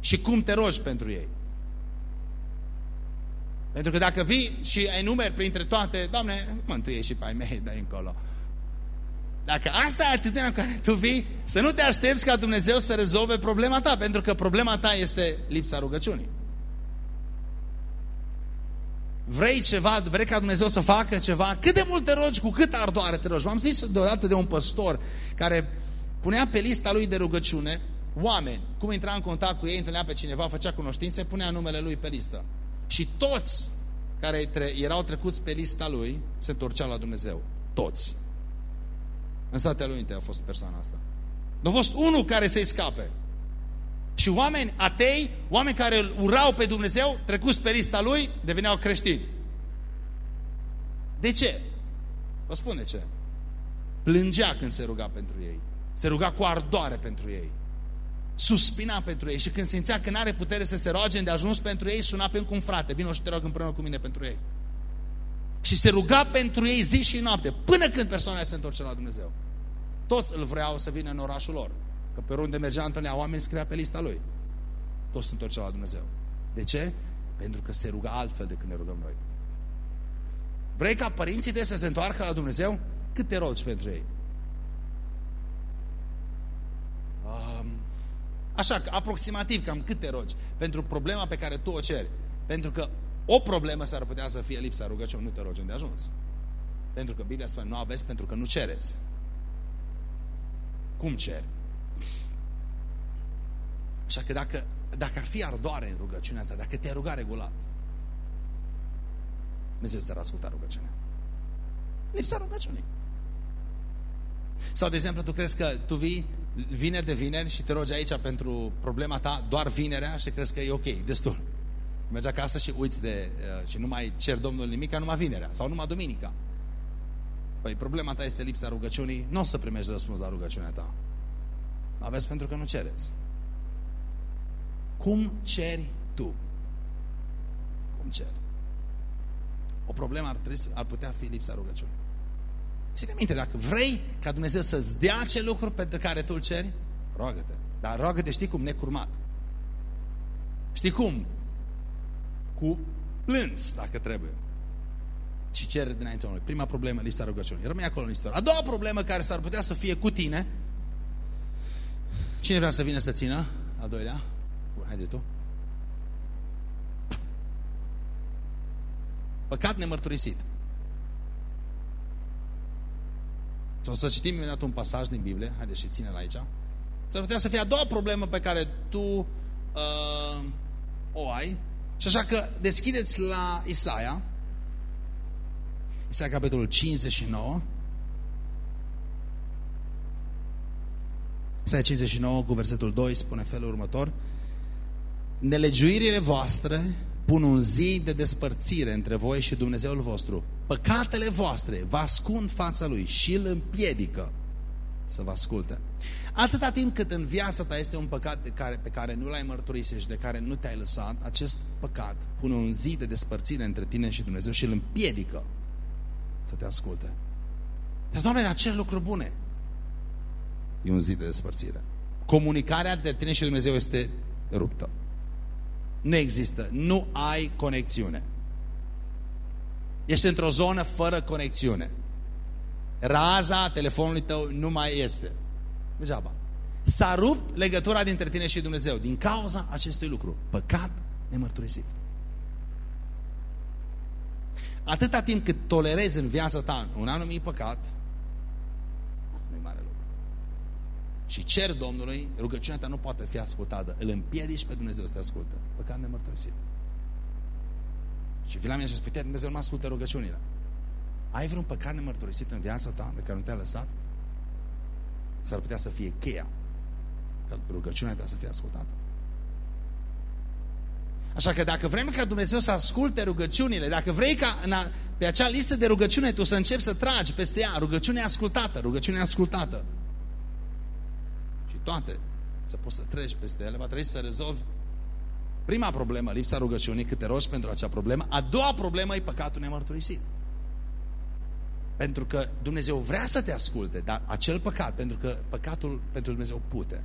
și cum te rogi pentru ei? Pentru că dacă vii și ai numeri printre toate, Doamne, mântuie și pe ai mei, dai încolo. Dacă asta e atitudinea în care tu vii, să nu te aștepți ca Dumnezeu să rezolve problema ta, pentru că problema ta este lipsa rugăciunii. Vrei ceva, vrei ca Dumnezeu să facă ceva, cât de mult te rogi, cu cât ardoare te rogi. V-am zis deodată de un păstor care punea pe lista lui de rugăciune oameni, cum intra în contact cu ei, întâlnea pe cineva, făcea cunoștințe, punea numele lui pe listă. Și toți care erau trecuți pe lista lui se întorceau la Dumnezeu. Toți. În Statele Unite a fost persoana asta. Nu a fost unul care să-i scape. Și oameni atei, oameni care îl urau pe Dumnezeu, trecuți pe lista lui, deveneau creștini. De ce? Vă spun de ce. Plângea când se ruga pentru ei. Se ruga cu ardoare pentru ei. Suspina pentru ei și când simțea că nu are putere să se roage de ajuns pentru ei, suna pe un frate, vino și te rog împreună cu mine pentru ei. Și se ruga pentru ei zi și noapte, până când persoana se întorce la Dumnezeu. Toți îl vreau să vină în orașul lor. Că pe unde mergea întâlnea oameni, scria pe lista lui. toți se întorceau la Dumnezeu. De ce? Pentru că se ruga altfel decât ne rugăm noi. Vrei ca părinții tăi să se întoarcă la Dumnezeu? Cât te rogi pentru ei? Um, așa, aproximativ, cam cât te rogi pentru problema pe care tu o ceri. Pentru că o problemă s-ar putea să fie lipsa rugăciunii, nu te rogi de ajuns. Pentru că Biblia spune, nu aveți pentru că nu cereți. Cum ceri? Așa că dacă, dacă ar fi ardoare în rugăciunea ta, dacă te-ai ruga regulat, Dumnezeu ți-ar asculta rugăciunea. Lipsa rugăciunii. Sau, de exemplu, tu crezi că tu vii vineri de vineri și te rogi aici pentru problema ta doar vinerea și crezi că e ok, destul. Mergi acasă și uiți de, uh, și nu mai cer Domnul nimic, numai vinerea sau numai duminica. Păi problema ta este lipsa rugăciunii, nu o să primești răspuns la rugăciunea ta. Aveți pentru că nu cereți. Cum ceri tu? Cum ceri? O problemă ar, trebui, ar putea fi lipsa rugăciunii. Ține minte, dacă vrei ca Dumnezeu să-ți dea acel lucru pentru care tu îl ceri, roagă-te. Dar roagă-te, știi cum? Necurmat. Știi cum? Cu plâns, dacă trebuie. Și cer dinainte Domnului. Prima problemă, lipsa rugăciunii. Rămâi acolo în istorie. A doua problemă care s-ar putea să fie cu tine. Cine vrea să vină să țină? Al doilea? Haide tu. Păcat nemărturisit. Și o să citim imediat un pasaj din Biblie. Haideți și ține-l aici. S-ar putea să fie a doua problemă pe care tu uh, o ai. Și așa că deschideți la Isaia. Isaia capitolul 59. Isaia 59 cu versetul 2 spune felul următor. Nelegiuirile voastre pun un zid de despărțire între voi și Dumnezeul vostru. Păcatele voastre vă ascund fața Lui și îl împiedică să vă asculte. Atâta timp cât în viața ta este un păcat de care, pe care nu l-ai mărturisit și de care nu te-ai lăsat, acest păcat pune un zid de despărțire între tine și Dumnezeu și îl împiedică să te asculte. Dar, Doamne, acele lucruri bune e un zid de despărțire. Comunicarea între tine și Dumnezeu este ruptă. Nu există. Nu ai conexiune. Ești într-o zonă fără conexiune. Raza telefonului tău nu mai este. Degeaba. S-a rupt legătura dintre tine și Dumnezeu din cauza acestui lucru. Păcat nemărturisit. Atâta timp cât tolerezi în viața ta un anumit păcat, și cer Domnului, rugăciunea ta nu poate fi ascultată. Îl împiedici pe Dumnezeu să te asculte. Păcat nemărturisit. Și vii la mine și spune, Dumnezeu nu ascultă rugăciunile. Ai vreun păcat nemărturisit în viața ta de care nu te-a lăsat? S-ar putea să fie cheia ca rugăciunea ta să fie ascultată. Așa că dacă vrem ca Dumnezeu să asculte rugăciunile, dacă vrei ca în a, pe acea listă de rugăciune tu să începi să tragi peste ea, rugăciune ascultată, rugăciune ascultată, toate, să poți să treci peste ele, va trebui să rezolvi prima problemă, lipsa rugăciunii, cât te rogi pentru acea problemă. A doua problemă e păcatul nemărturisit. Pentru că Dumnezeu vrea să te asculte, dar acel păcat, pentru că păcatul pentru Dumnezeu pute.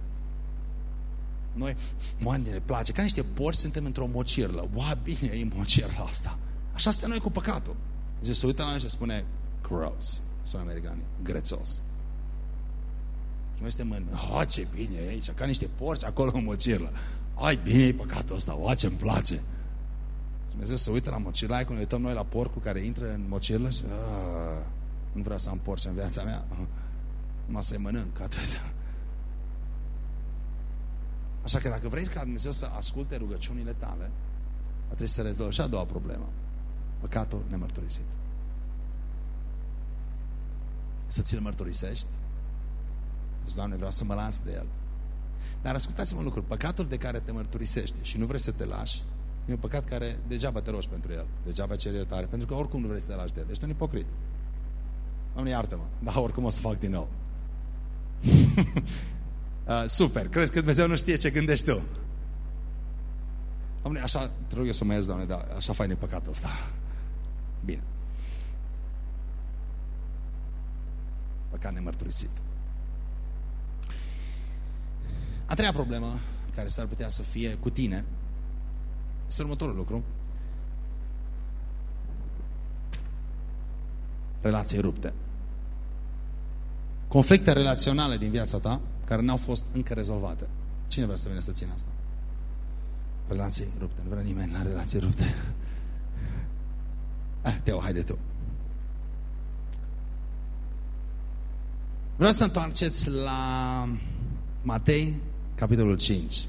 Noi, oamenii ne place, ca niște porci suntem într-o mocirlă. Ua, bine e mocirla asta. Așa suntem noi cu păcatul. Zice, se uită la noi și spune, gross, sunt americani, grețos. Și noi suntem în, oh, ce bine e aici, ca niște porci acolo în mocirlă. Ai, bine e păcatul ăsta, o, ce-mi place. Și Dumnezeu se uită la mocirlă, aia când ne uităm noi la porcul care intră în mocirlă și ah, nu vreau să am porci în viața mea. Numai să-i mănânc, atât. Așa că dacă vrei ca Dumnezeu să asculte rugăciunile tale, trebuie să rezolvi și a doua problemă. Păcatul nemărturisit. Să ți-l mărturisești Zici, Doamne, vreau să mă las de el. Dar ascultați-mă un lucru, păcatul de care te mărturisești și nu vrei să te lași, e un păcat care degeaba te rogi pentru el, degeaba ceri iertare, pentru că oricum nu vrei să te lași de el. Ești un ipocrit. Doamne, iartă-mă, dar oricum o să fac din nou. uh, super, crezi că Dumnezeu nu știe ce gândești tu? Doamne, așa, te rog eu să mă ierți, Doamne, dar așa fain e păcatul ăsta. Bine. Păcat nemărturisit. A treia problemă care s-ar putea să fie cu tine este următorul lucru. Relații rupte. Conflicte relaționale din viața ta care n-au fost încă rezolvate. Cine vrea să vină să țină asta? Relații rupte. Nu vrea nimeni la relații rupte. Eh, Teo, haide tu. Vreau să întoarceți la Matei, capitolul 5.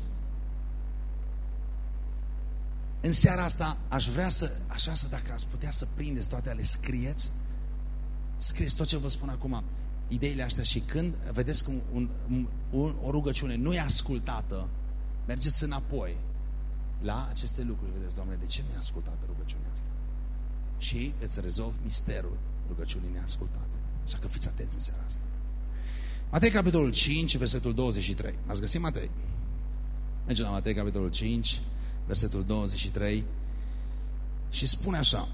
În seara asta aș vrea să, aș vrea să dacă ați putea să prindeți toate ale scrieți, scrieți tot ce vă spun acum, ideile astea și când vedeți că un, un, un, o rugăciune nu e ascultată, mergeți înapoi la aceste lucruri. Vedeți, Doamne, de ce nu e ascultată rugăciunea asta? Și îți rezolv misterul rugăciunii neascultate. Așa că fiți atenți în seara asta. Matei, capitolul 5, versetul 23. Ați găsit Matei? Mergem la Matei, capitolul 5, versetul 23 și spune așa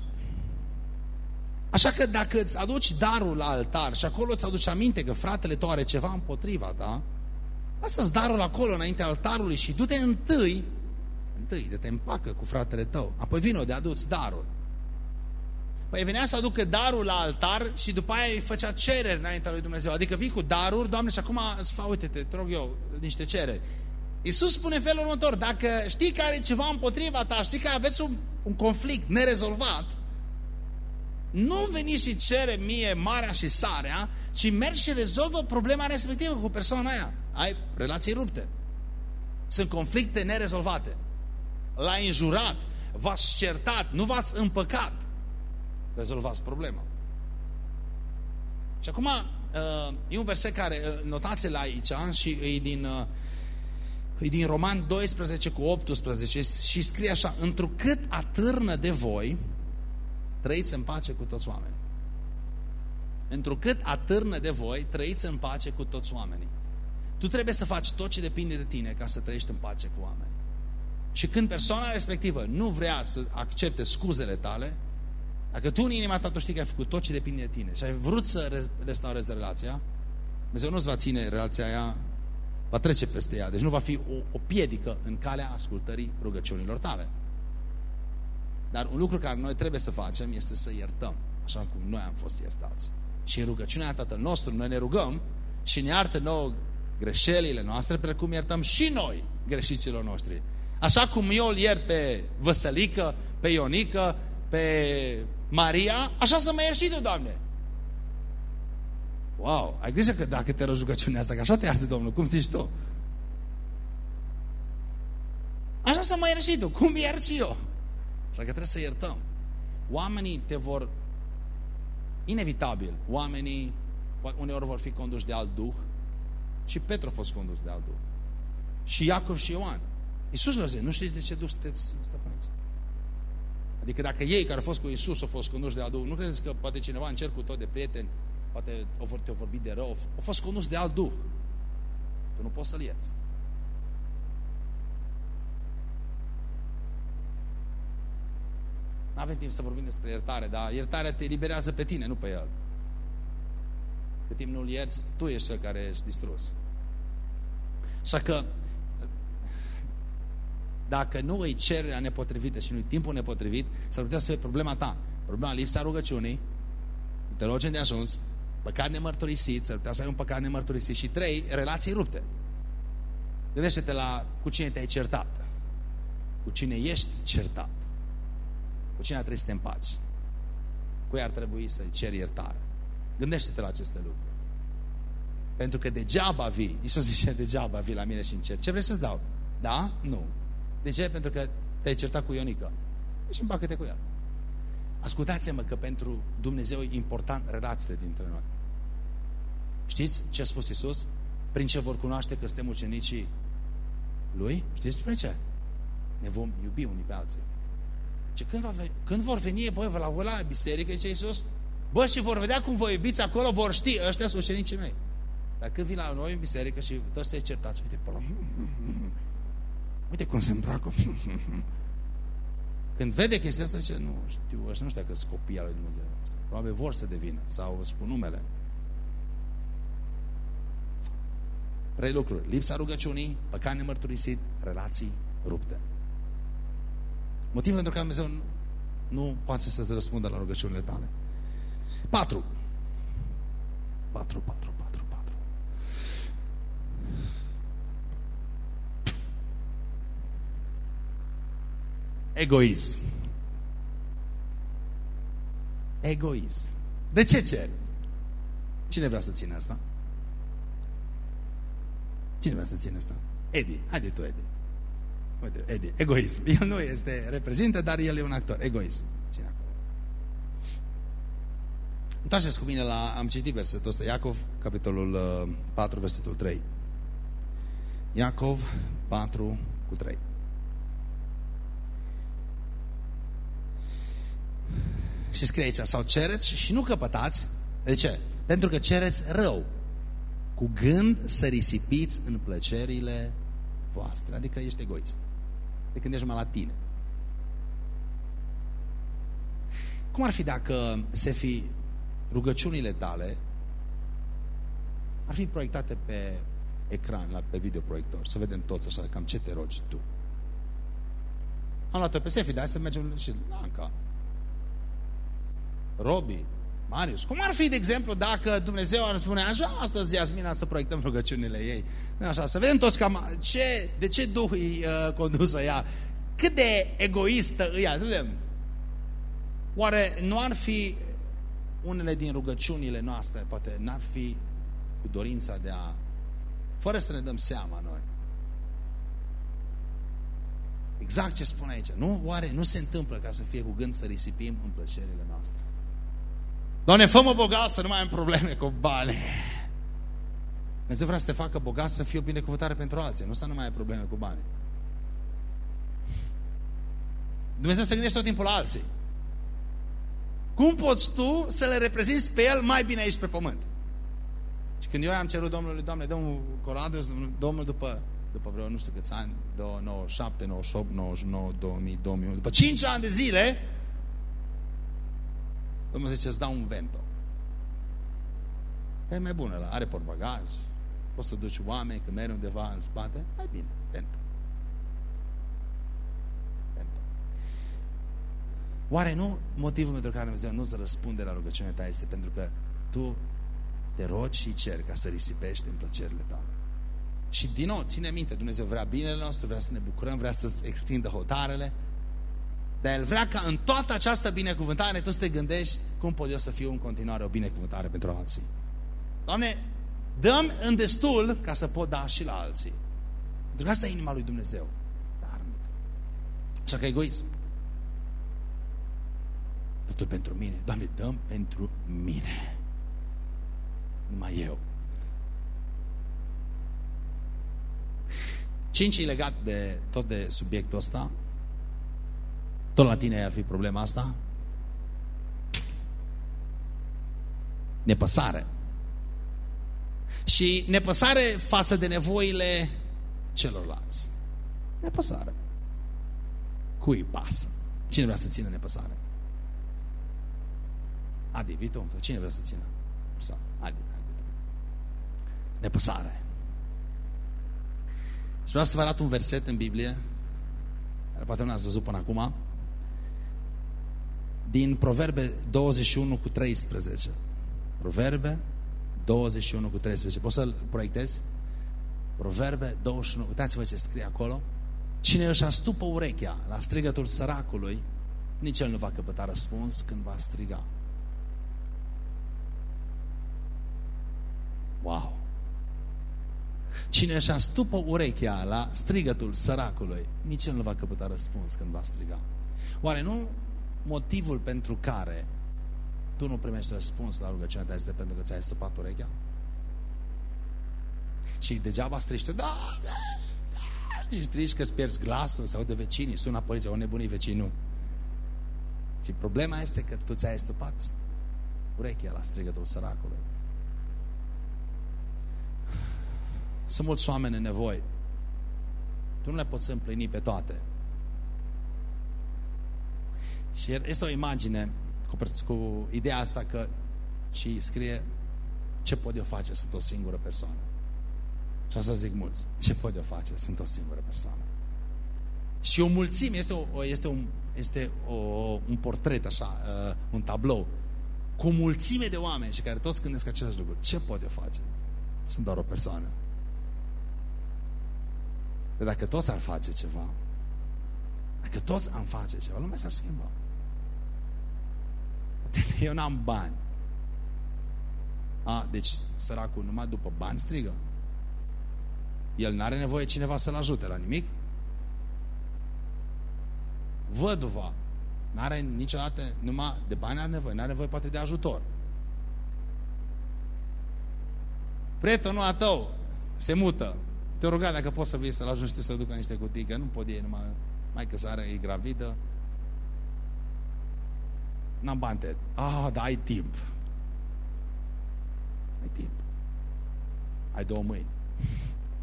Așa că dacă îți aduci darul la altar și acolo îți aduci aminte că fratele tău are ceva împotriva ta, lasă-ți darul acolo înainte altarului și du-te întâi, întâi de te împacă cu fratele tău, apoi vină de aduți darul. Păi venea să aducă darul la altar și după aia îi făcea cereri înaintea lui Dumnezeu. Adică vii cu daruri, Doamne, și acum îți fac, uite-te, te rog eu, niște cereri. Iisus spune felul următor, dacă știi că are ceva împotriva ta, știi că aveți un, un conflict nerezolvat, nu veni și cere mie marea și sarea, ci mergi și rezolvă problema respectivă cu persoana aia. Ai relații rupte. Sunt conflicte nerezolvate. L-ai înjurat, v-ați certat, nu v-ați împăcat. Rezolvați problema. Și acum, uh, e un verset care uh, notați-l aici și e din, uh, e din Roman 12 cu 18 și scrie așa, întrucât atârnă de voi, trăiți în pace cu toți oamenii. Întrucât atârnă de voi, trăiți în pace cu toți oamenii. Tu trebuie să faci tot ce depinde de tine ca să trăiești în pace cu oamenii. Și când persoana respectivă nu vrea să accepte scuzele tale, dacă tu în inima ta tu știi că ai făcut tot ce depinde de tine și ai vrut să restaurezi relația, Dumnezeu nu-ți va ține relația aia, va trece peste ea. Deci nu va fi o, o piedică în calea ascultării rugăciunilor tale. Dar un lucru care noi trebuie să facem este să iertăm, așa cum noi am fost iertați. Și în rugăciunea Tatăl nostru noi ne rugăm și ne iartă nouă greșelile noastre, precum iertăm și noi greșiților noștri. Așa cum eu îl iert pe Văsălică, pe Ionică, pe Maria, așa să mă iert și tu, Doamne. Wow, ai grijă că dacă te rogi rugăciunea asta, că așa te iartă Domnul, cum zici tu? Așa să mă iert și tu, cum iert și eu? Așa că trebuie să iertăm. Oamenii te vor, inevitabil, oamenii uneori vor fi conduși de alt duh și Petru a fost condus de alt duh. Și Iacov și Ioan. Iisus le-a zis, nu știți de ce duh sunteți stăpâniți. Adică dacă ei care au fost cu Iisus au fost conduși de alt duh, nu credeți că poate cineva în cercul tău de prieteni, poate te-au vorbit de rău, au fost condus de alt duh. Tu nu poți să-l ierți. Nu avem timp să vorbim despre iertare, dar iertarea te eliberează pe tine, nu pe el. Cât timp nu-l ierți, tu ești cel care ești distrus. Așa că, dacă nu îi cererea nepotrivită și nu-i timpul nepotrivit, s-ar putea să fie problema ta. Problema lipsa rugăciunii, te rogi de ajuns, păcat nemărturisit, s-ar putea să ai un păcat nemărturisit și trei, relații rupte. Gândește-te la cu cine te-ai certat, cu cine ești certat. Cu cine ar trebui să te împaci? Cui ar trebui să ceri iertare? Gândește-te la aceste lucruri. Pentru că degeaba vii. Iisus zice, degeaba vii la mine și încerc. Ce vrei să-ți dau? Da? Nu. De ce? Pentru că te-ai certat cu Ionica. Deci împacă-te cu el. Ascultați-mă că pentru Dumnezeu e important relațiile dintre noi. Știți ce a spus Iisus? Prin ce vor cunoaște că suntem ucenicii Lui? Știți prin ce? Ne vom iubi unii pe alții. Ce când, va, când vor veni, băi, la voi la biserică, zice Iisus, bă, și vor vedea cum vă iubiți acolo, vor ști, ăștia sunt ucenicii mei. Dar când vin la noi în biserică și toți se certați, uite, pe la... Uite cum se îmbracă. Când vede chestia asta, zice, nu știu, ăștia nu știu dacă sunt copii al lui Dumnezeu. Probabil vor să devină, sau spun numele. Trei lucruri. Lipsa rugăciunii, păcat nemărturisit, relații rupte. Motivul pentru care Dumnezeu nu poate să-ți răspundă la rugăciunile tale. Patru. Patru, patru, patru, patru. Egoism. Egoism. De ce ceri? Cine vrea să țină asta? Cine vrea să țină asta? Edi. Haide tu, Edi. Uite, Edi. Egoism. El nu este, reprezintă, dar el e un actor. Egoism. Ține acolo. Întoarceți cu mine la, am citit versetul ăsta, Iacov, capitolul 4, uh, versetul 3. Iacov 4 cu 3. Și scrie aici, sau cereți și nu căpătați. De ce? Pentru că cereți rău, cu gând să risipiți în plăcerile voastre. Adică ești egoist. Te gândești numai la tine. Cum ar fi dacă se fi rugăciunile tale ar fi proiectate pe ecran, la, pe videoproiector, să vedem toți așa, cam ce te rogi tu. Am luat-o pe Sefi, hai să mergem și la Anca. Robi, Marius, cum ar fi, de exemplu, dacă Dumnezeu ar spune așa, astăzi Iasmina să proiectăm rugăciunile ei. Așa, să vedem toți cam ce, de ce Duh îi uh, condusă ea. Cât de egoistă îi ea. Să vedem. Oare nu ar fi unele din rugăciunile noastre, poate n-ar fi cu dorința de a, fără să ne dăm seama noi. Exact ce spune aici. Nu? Oare nu se întâmplă ca să fie cu gând să risipim în plăcerile noastre? Doamne, fă-mă bogat să nu mai am probleme cu bani. Dumnezeu vrea să te facă bogat să fie o binecuvântare pentru alții, nu să nu mai ai probleme cu bani. Dumnezeu se gândește tot timpul la alții. Cum poți tu să le reprezinți pe El mai bine aici pe pământ? Și când eu am cerut Domnului, Doamne, dă un Coradius, Domnul după, după vreo nu știu câți ani, 97, 98, 99, 2000, 2001, după 5 ani de zile, Domnul zice, îți dau un vento. E mai bună, la, are portbagaj, poți să duci oameni, când mergi undeva în spate, mai bine, vento. vento. Oare nu motivul pentru care Dumnezeu nu-ți răspunde la rugăciunea ta este pentru că tu te rogi și ceri ca să risipești în plăcerile tale. Și din nou, ține minte, Dumnezeu vrea binele nostru, vrea să ne bucurăm, vrea să extindă hotarele, dar El vrea ca în toată această binecuvântare tu să te gândești cum pot eu să fiu în continuare o binecuvântare pentru alții. Doamne, dăm în destul ca să pot da și la alții. Pentru că asta e inima lui Dumnezeu. Darnic. Așa că egoism. Totul pentru mine. Doamne, dăm pentru mine. Numai eu. Cinci legat de tot de subiectul ăsta. Tot la tine ar fi problema asta? Nepăsare. Și nepăsare față de nevoile celorlalți. Nepăsare. Cui pasă? Cine vrea să țină nepăsare? Adi, vii tu? Cine vrea să țină? Adi, Adi. Nepăsare. Și vreau să vă arăt un verset în Biblie, care poate nu ați văzut până acum, din Proverbe 21 cu 13. Proverbe 21 cu 13. Poți să-l proiectezi? Proverbe 21. Uitați-vă ce scrie acolo. Cine își astupă urechea la strigătul săracului, nici el nu va căpăta răspuns când va striga. Wow! Cine își astupă urechea la strigătul săracului, nici el nu va căpăta răspuns când va striga. Oare nu motivul pentru care tu nu primești răspuns la rugăciunea ta este pentru că ți-ai stupat urechea? Și degeaba striște, da, da, da, și strici că îți pierzi glasul sau de vecinii, sună poliția, o nebunii vecinul. Și problema este că tu ți-ai stupat urechea la strigătul săracului. Sunt mulți oameni în nevoie. Tu nu le poți împlini pe toate. Și este o imagine cu, cu ideea asta că și scrie ce pot eu face, sunt o singură persoană. Și asta zic mulți. Ce pot eu face? Sunt o singură persoană. Și o mulțime, este, o, este, un, este o, un portret așa, uh, un tablou, cu o mulțime de oameni și care toți gândesc același lucru. Ce pot eu face? Sunt doar o persoană. Că dacă toți ar face ceva, dacă toți am face ceva, lumea s-ar schimba. Eu n-am bani. A, deci săracul numai după bani strigă. El n-are nevoie cineva să-l ajute la nimic. Văduva n-are niciodată numai de bani are nevoie, n-are nevoie poate de ajutor. Prietenul a tău se mută. Te ruga dacă poți să vii să-l ajungi tu să ducă niște cutii, că nu pot ei numai mai că sare, e gravidă. N-am bani, Ah, dar ai timp. Ai timp. Ai două mâini.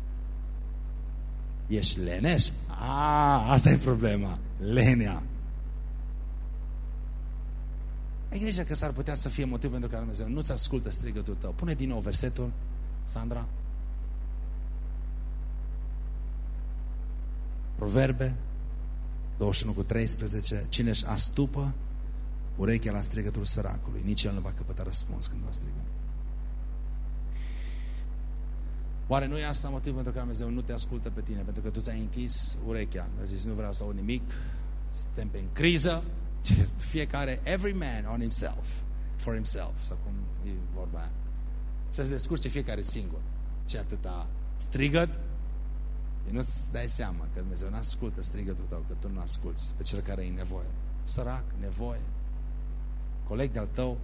Ești leneș? Ah, asta e problema. Lenea. Ai grijă că s-ar putea să fie motiv pentru care Dumnezeu nu-ți ascultă strigătul tău. Pune din nou versetul, Sandra. Proverbe 21 cu 13. Cine își astupă urechea la strigătul săracului, nici el nu va căpăta răspuns când va striga. Oare nu e asta motivul pentru care Dumnezeu nu te ascultă pe tine? Pentru că tu ți-ai închis urechea. A zis, nu vreau să aud nimic, suntem pe în criză, fiecare, every man on himself, for himself, sau cum e vorba aia. Să se descurce fiecare singur. Ce atâta strigăt, e nu-ți dai seama că Dumnezeu nu ascultă strigătul tău, că tu nu asculți pe cel care e nevoie. Sărac, nevoie, coleg de-al tău,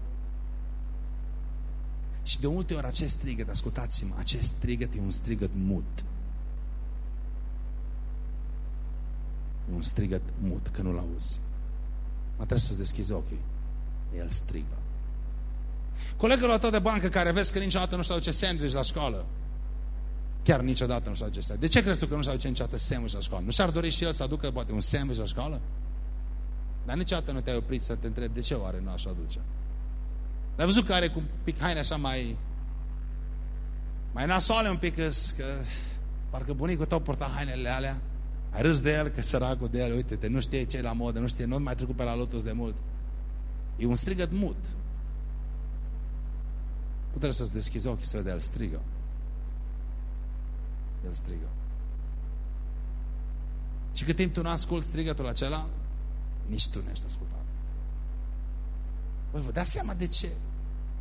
și de multe ori acest strigăt, ascultați-mă, acest strigăt e un strigăt mut. E un strigăt mut, că nu-l auzi. Mă trebuie să-ți deschizi ochii. El strigă. Colegul tău de bancă care vezi că niciodată nu-și aduce sandwich la școală. Chiar niciodată nu-și aduce sandwich. De ce crezi tu că nu-și aduce niciodată sandwich la școală? Nu și-ar dori și el să aducă poate un sandwich la școală? Dar niciodată nu te-ai oprit să te întrebi de ce oare nu aș aduce. L-ai văzut că are cu un pic haine așa mai mai nasoale un pic că, că parcă bunicul tău purta hainele alea ai râs de el, că săracul de el, uite-te, nu știe ce la modă, nu știe, nu mai trecut pe la Lotus de mult. E un strigăt mut. Puteți să-ți deschizi ochii să vede, el strigă. El strigă. Și cât timp tu nu asculti strigătul acela, nici tu nu ești ascultat. Voi vă dați seama de ce?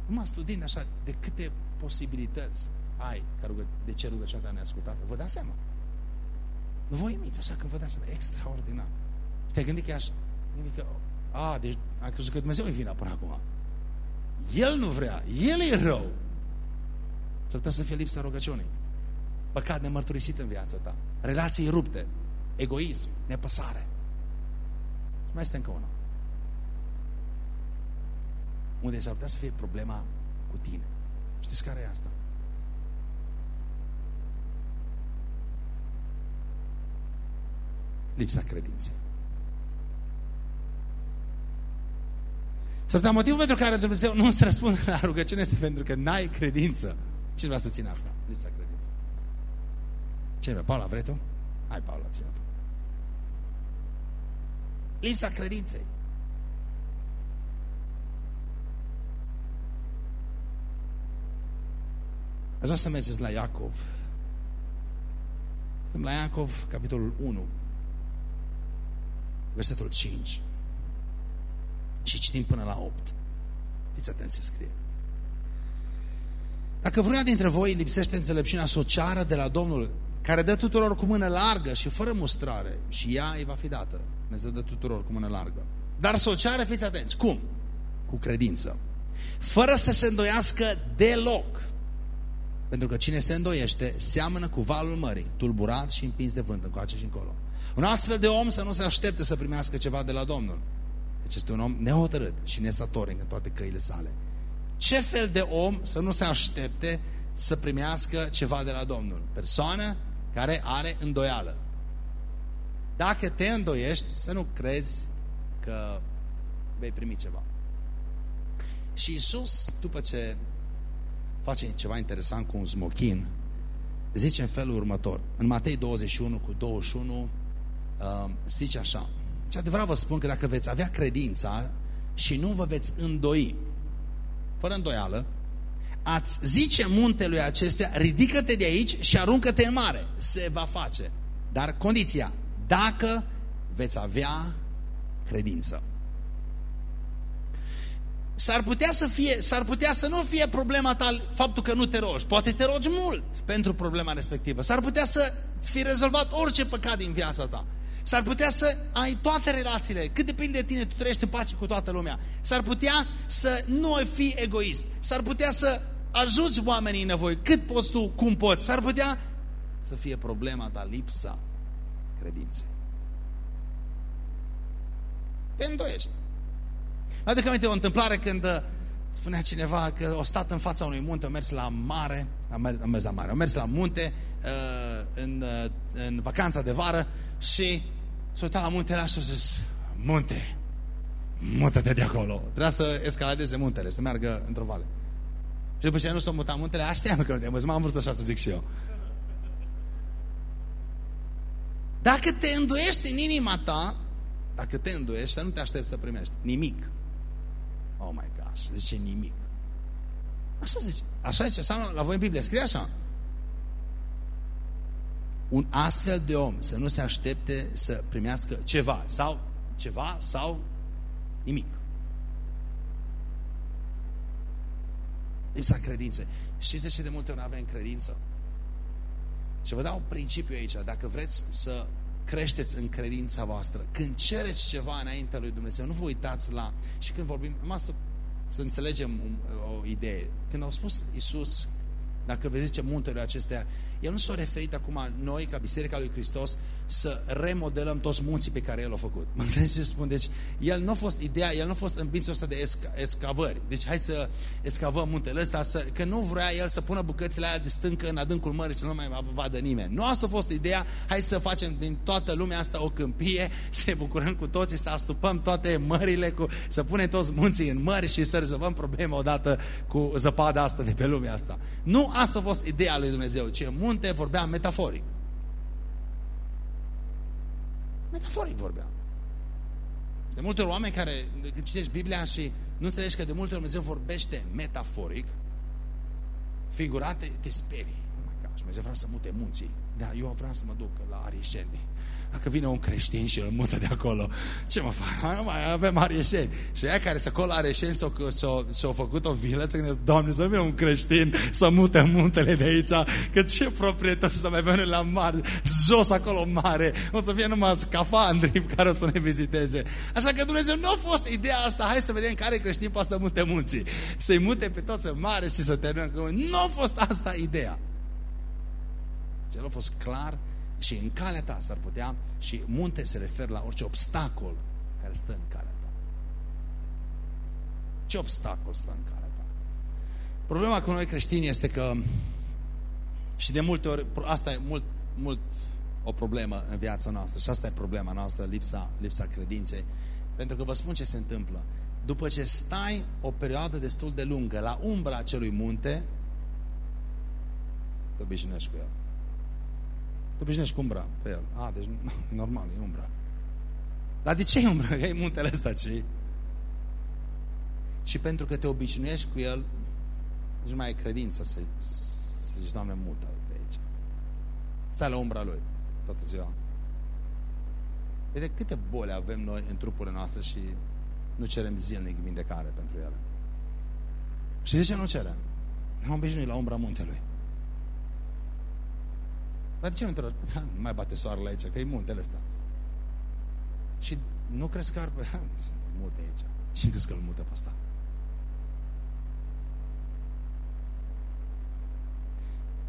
Numai studiind așa, de câte posibilități ai ca rugă, de ce rugăciunea ta neascultată. Vă dați seama? Nu vă uimiți așa că vă dați seama. Extraordinar. Și te-ai gândit că e așa? Gândit că, a, deci ai crezut că Dumnezeu e vina până acum. El nu vrea. El e rău. S-ar putea să fie lipsa rugăciunii. Păcat nemărturisit în viața ta. Relații rupte. Egoism. Nepăsare. Și mai este încă unul unde s-ar putea să fie problema cu tine. Știți care e asta? Lipsa credinței. S-ar putea motivul pentru care Dumnezeu nu îți răspunde la rugăciune este pentru că n-ai credință. Cine vrea să țină asta? Lipsa credinței. Cine vrea? Paula, vrei tu? Hai, Paula, ține tu. Lipsa credinței. Aș vrea să mergeți la Iacov. Suntem la Iacov, capitolul 1, versetul 5. Și citim până la 8. Fiți atenți să scrie. Dacă vreuna dintre voi lipsește înțelepciunea sociară de la Domnul, care dă tuturor cu mână largă și fără mustrare, și ea îi va fi dată. Dumnezeu dă tuturor cu mână largă. Dar sociară, fiți atenți. Cum? Cu credință. Fără să se îndoiască deloc. Pentru că cine se îndoiește, seamănă cu valul mării, tulburat și împins de vânt încoace și încolo. Un astfel de om să nu se aștepte să primească ceva de la Domnul. Deci este un om nehotărât și nestatoric în toate căile sale. Ce fel de om să nu se aștepte să primească ceva de la Domnul? Persoană care are îndoială. Dacă te îndoiești, să nu crezi că vei primi ceva. Și Isus, după ce face ceva interesant cu un smochin, zice în felul următor. În Matei 21 cu 21 uh, zice așa. Ce adevărat vă spun că dacă veți avea credința și nu vă veți îndoi, fără îndoială, ați zice muntelui acestuia, ridică-te de aici și aruncă-te în mare. Se va face. Dar condiția, dacă veți avea credință. S-ar putea să fie, s-ar putea să nu fie problema ta faptul că nu te rogi. Poate te rogi mult pentru problema respectivă. S-ar putea să fi rezolvat orice păcat din viața ta. S-ar putea să ai toate relațiile. Cât depinde de tine, tu trăiești în pace cu toată lumea. S-ar putea să nu fii egoist. S-ar putea să ajuți oamenii în nevoie. Cât poți tu, cum poți. S-ar putea să fie problema ta lipsa credinței. Te îndoiești. Adică aminte o întâmplare când uh, spunea cineva că o stat în fața unui munte, a mers la mare, a mers, a mers la mare, a mers la munte uh, în, uh, în vacanța de vară și s-a uitat la muntele așa și zis, munte, mută-te de acolo. Trebuia să escaladeze muntele, să meargă într-o vale. Și după ce nu s-a mutat muntele, așteam că nu m-am vrut așa să zic și eu. Dacă te îndoiești în inima ta, dacă te îndoiești, să nu te aștepți să primești nimic. Oh my gosh, zice nimic. Așa zice, așa zice, sau la voi în Biblie, scrie așa. Un astfel de om să nu se aștepte să primească ceva, sau ceva, sau nimic. Lipsa credințe. Știți de ce de multe ori avem credință? Și vă dau un principiu aici. Dacă vreți să creșteți în credința voastră. Când cereți ceva înaintea lui Dumnezeu, nu vă uitați la... Și când vorbim, numai să, să înțelegem o, o idee. Când au spus Iisus, dacă vă zice muntele acestea, el nu s-a referit acum noi, ca Biserica lui Hristos, să remodelăm toți munții pe care El a făcut. Mă înțelegeți ce spun? Deci, el nu a fost ideea, el nu a fost ambiția asta de esca, escavări. Deci, hai să escavăm muntele ăsta, să, că nu vrea el să pună bucățile alea de stâncă în adâncul mării, să nu mai vadă nimeni. Nu asta a fost ideea, hai să facem din toată lumea asta o câmpie, să ne bucurăm cu toții, să astupăm toate mările, cu, să punem toți munții în mări și să rezolvăm problema odată cu zăpada asta de pe lumea asta. Nu asta a fost ideea lui Dumnezeu, ci munte vorbea metaforic. Metaforic vorbeam. De multe ori oameni care, când citești Biblia și nu înțelegi că de multe ori Dumnezeu vorbește metaforic, figurate, te sperii. Oh my gosh, Dumnezeu vrea să mute munții. Da, eu vreau să mă duc la Arieșeni. Dacă vine un creștin și îl mută de acolo, ce mă fac? Nu mai avem Arieșeni. Și aia care se acolo Arieșeni s-au făcut o vilă, să gândesc, Doamne, să vină un creștin să mute muntele de aici, că ce proprietăți să mai vină la mare, jos acolo mare, o să fie numai scafandri care o să ne viziteze. Așa că Dumnezeu nu a fost ideea asta, hai să vedem care creștin poate să mute munții. Să-i mute pe toți în mare și să terminăm. Nu a fost asta ideea. Cel a fost clar și în calea ta s-ar putea, și munte se referă la orice obstacol care stă în calea ta. Ce obstacol stă în calea ta? Problema cu noi creștini este că, și de multe ori, asta e mult, mult o problemă în viața noastră și asta e problema noastră, lipsa, lipsa credinței. Pentru că vă spun ce se întâmplă. După ce stai o perioadă destul de lungă la umbra acelui munte, te obișnuiești cu el. Tu obișnuiești cu umbra pe el. A, deci e normal, e umbra. Dar de ce e umbra? Că e muntele ăsta, ce Și pentru că te obișnuiești cu el, nici nu mai ai credință să, să zici, Doamne, mută de aici. Stai la umbra lui toată ziua. Vede câte boli avem noi în trupurile noastre și nu cerem zilnic vindecare pentru ele. Și de ce nu cerem? Ne-am obișnuit la umbra muntelui. Dar de ce nu te da, Nu mai bate soarele aici, că e muntele ăsta. Și nu crezi că ar... Sunt multe aici. Cine crezi că îl mută pe ăsta?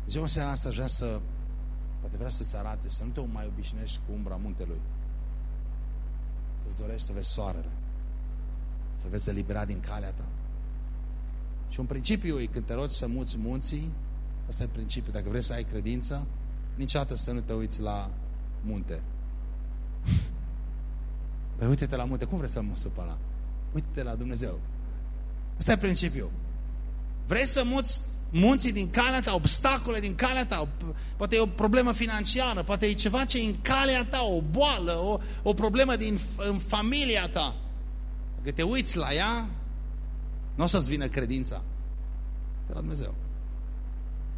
Deci în seara asta vrea să poate vrea să-ți arate, să nu te mai obișnuiești cu umbra muntelui. Să-ți dorești să vezi soarele. Să vezi eliberat din calea ta. Și un principiu e când te rogi să muți munții, asta e principiul. Dacă vrei să ai credință, niciodată să nu te uiți la munte. Păi uite-te la munte, cum vrei să-l muți pe ăla? Uite-te la Dumnezeu. Asta e principiul. Vrei să muți munții din calea ta, obstacole din calea ta, poate e o problemă financiară, poate e ceva ce e în calea ta, o boală, o, o problemă din, în familia ta. Dacă te uiți la ea, nu o să-ți vină credința de la Dumnezeu.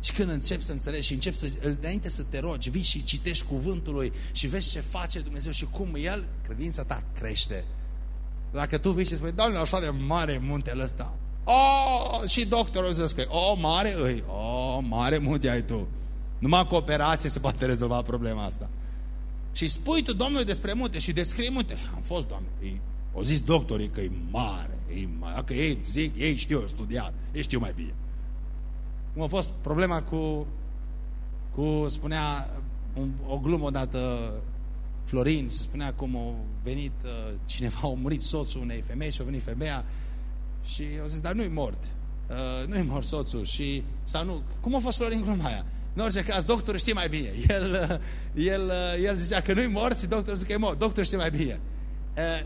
Și când începi să înțelegi și începi să, înainte să te rogi, vii și citești cuvântul lui și vezi ce face Dumnezeu și cum El, credința ta crește. Dacă tu vii și spui, Doamne, așa de mare muntele ăsta. Oh, și doctorul zice că, oh, mare îi, oh, mare munte ai tu. Numai cu operație se poate rezolva problema asta. Și spui tu Domnului despre munte și descrii munte. Am fost, Doamne, ei, au zis doctorii că e mare, e mare. Dacă ei zic, ei știu, studiat, ei știu mai bine. Cum a fost problema cu, cu spunea un, o glumă odată Florin, spunea cum a venit uh, cineva, a murit soțul unei femei și a venit femeia și au zis, dar nu-i mort. Uh, nu-i mort soțul. Și, sau nu, cum a fost Florin gluma aia? În orice caz, doctorul știe mai bine. El, uh, el, uh, el zicea că nu-i mort și doctorul zice că e mort. Doctorul știe mai bine. Uh,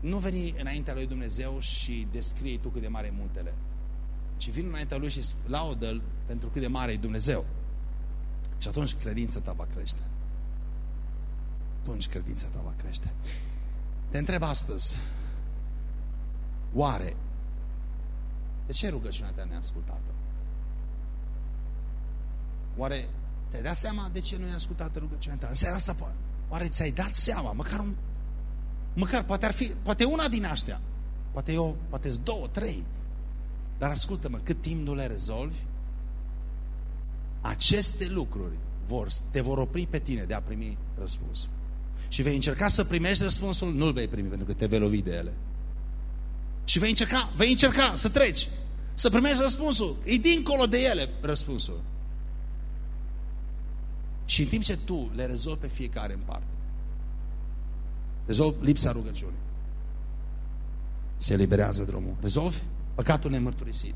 nu veni înaintea lui Dumnezeu și descrie tu cât de mare e muntele ci vin înaintea Lui și laudă pentru cât de mare e Dumnezeu. Și atunci credința ta va crește. Atunci credința ta va crește. Te întreb astăzi, oare de ce rugăciunea ta neascultată? Oare te-ai dat seama de ce nu e ascultată rugăciunea ta? În seara asta, oare ți-ai dat seama? Măcar, un, măcar poate ar fi, poate una din astea, poate eu, poate două, trei, dar ascultă-mă, cât timp nu le rezolvi, aceste lucruri vor, te vor opri pe tine de a primi răspunsul. Și vei încerca să primești răspunsul, nu-l vei primi pentru că te vei lovi de ele. Și vei încerca, vei încerca să treci, să primești răspunsul. E dincolo de ele răspunsul. Și în timp ce tu le rezolvi pe fiecare în parte, rezolvi lipsa rugăciunii, se eliberează drumul. Rezolvi? Păcatul nemărturisit.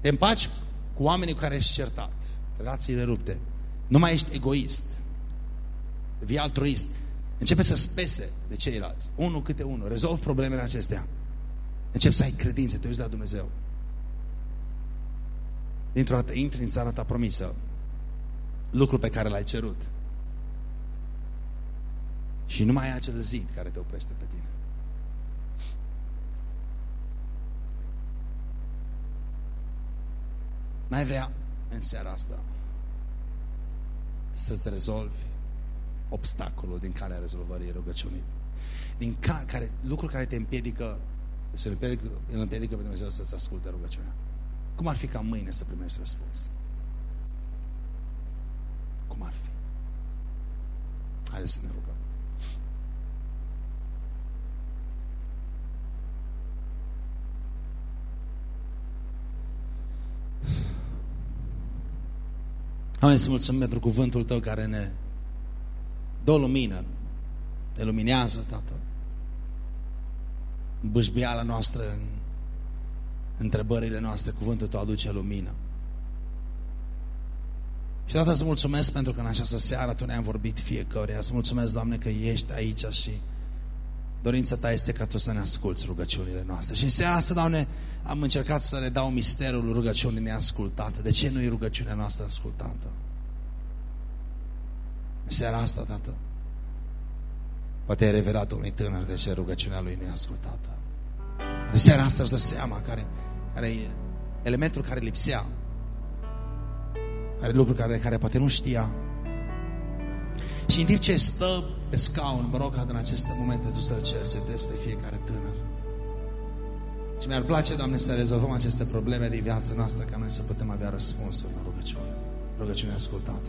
Te împaci cu oamenii cu care ești certat. Relațiile rupte. Nu mai ești egoist. Vii altruist. Începe să spese de ceilalți. Unul câte unul. Rezolvi problemele acestea. Începi să ai credință, te uiți la Dumnezeu. Dintr-o dată intri în țara ta promisă. Lucru pe care l-ai cerut. Și nu mai ai acel zid care te oprește pe tine. Mai vrea în seara asta să-ți rezolvi obstacolul din calea rezolvării rugăciunii. Din ca, care, lucruri care te împiedică, să îl împiedică, îl împiedică pe Dumnezeu să-ți asculte rugăciunea. Cum ar fi ca mâine să primești răspuns? Cum ar fi? Haideți să ne rugăm. Doamne, să mulțumim pentru cuvântul Tău care ne dă lumină, ne luminează, Tată. Bâșbiala noastră, în întrebările noastre, cuvântul Tău aduce lumină. Și, Tată, să mulțumesc pentru că în această seară Tu ne-am vorbit fiecare. Să mulțumesc, Doamne, că ești aici și dorința Ta este ca Tu să ne asculți rugăciunile noastre. Și în seara asta, Doamne, am încercat să le dau misterul rugăciunii neascultate. De ce nu e rugăciunea noastră ascultată? Seara asta, Tată, poate ai revelat unui tânăr de ce rugăciunea lui neascultată. De seara asta își dă seama care, care e elementul care lipsea. Care lucruri care, care poate nu știa. Și în timp ce stă pe scaun, mă rog ca în aceste momente tu să-l cercetezi pe fiecare tânăr. Și mi-ar place, Doamne, să rezolvăm aceste probleme din viața noastră ca noi să putem avea răspunsuri în rugăciune. Rugăciune ascultate.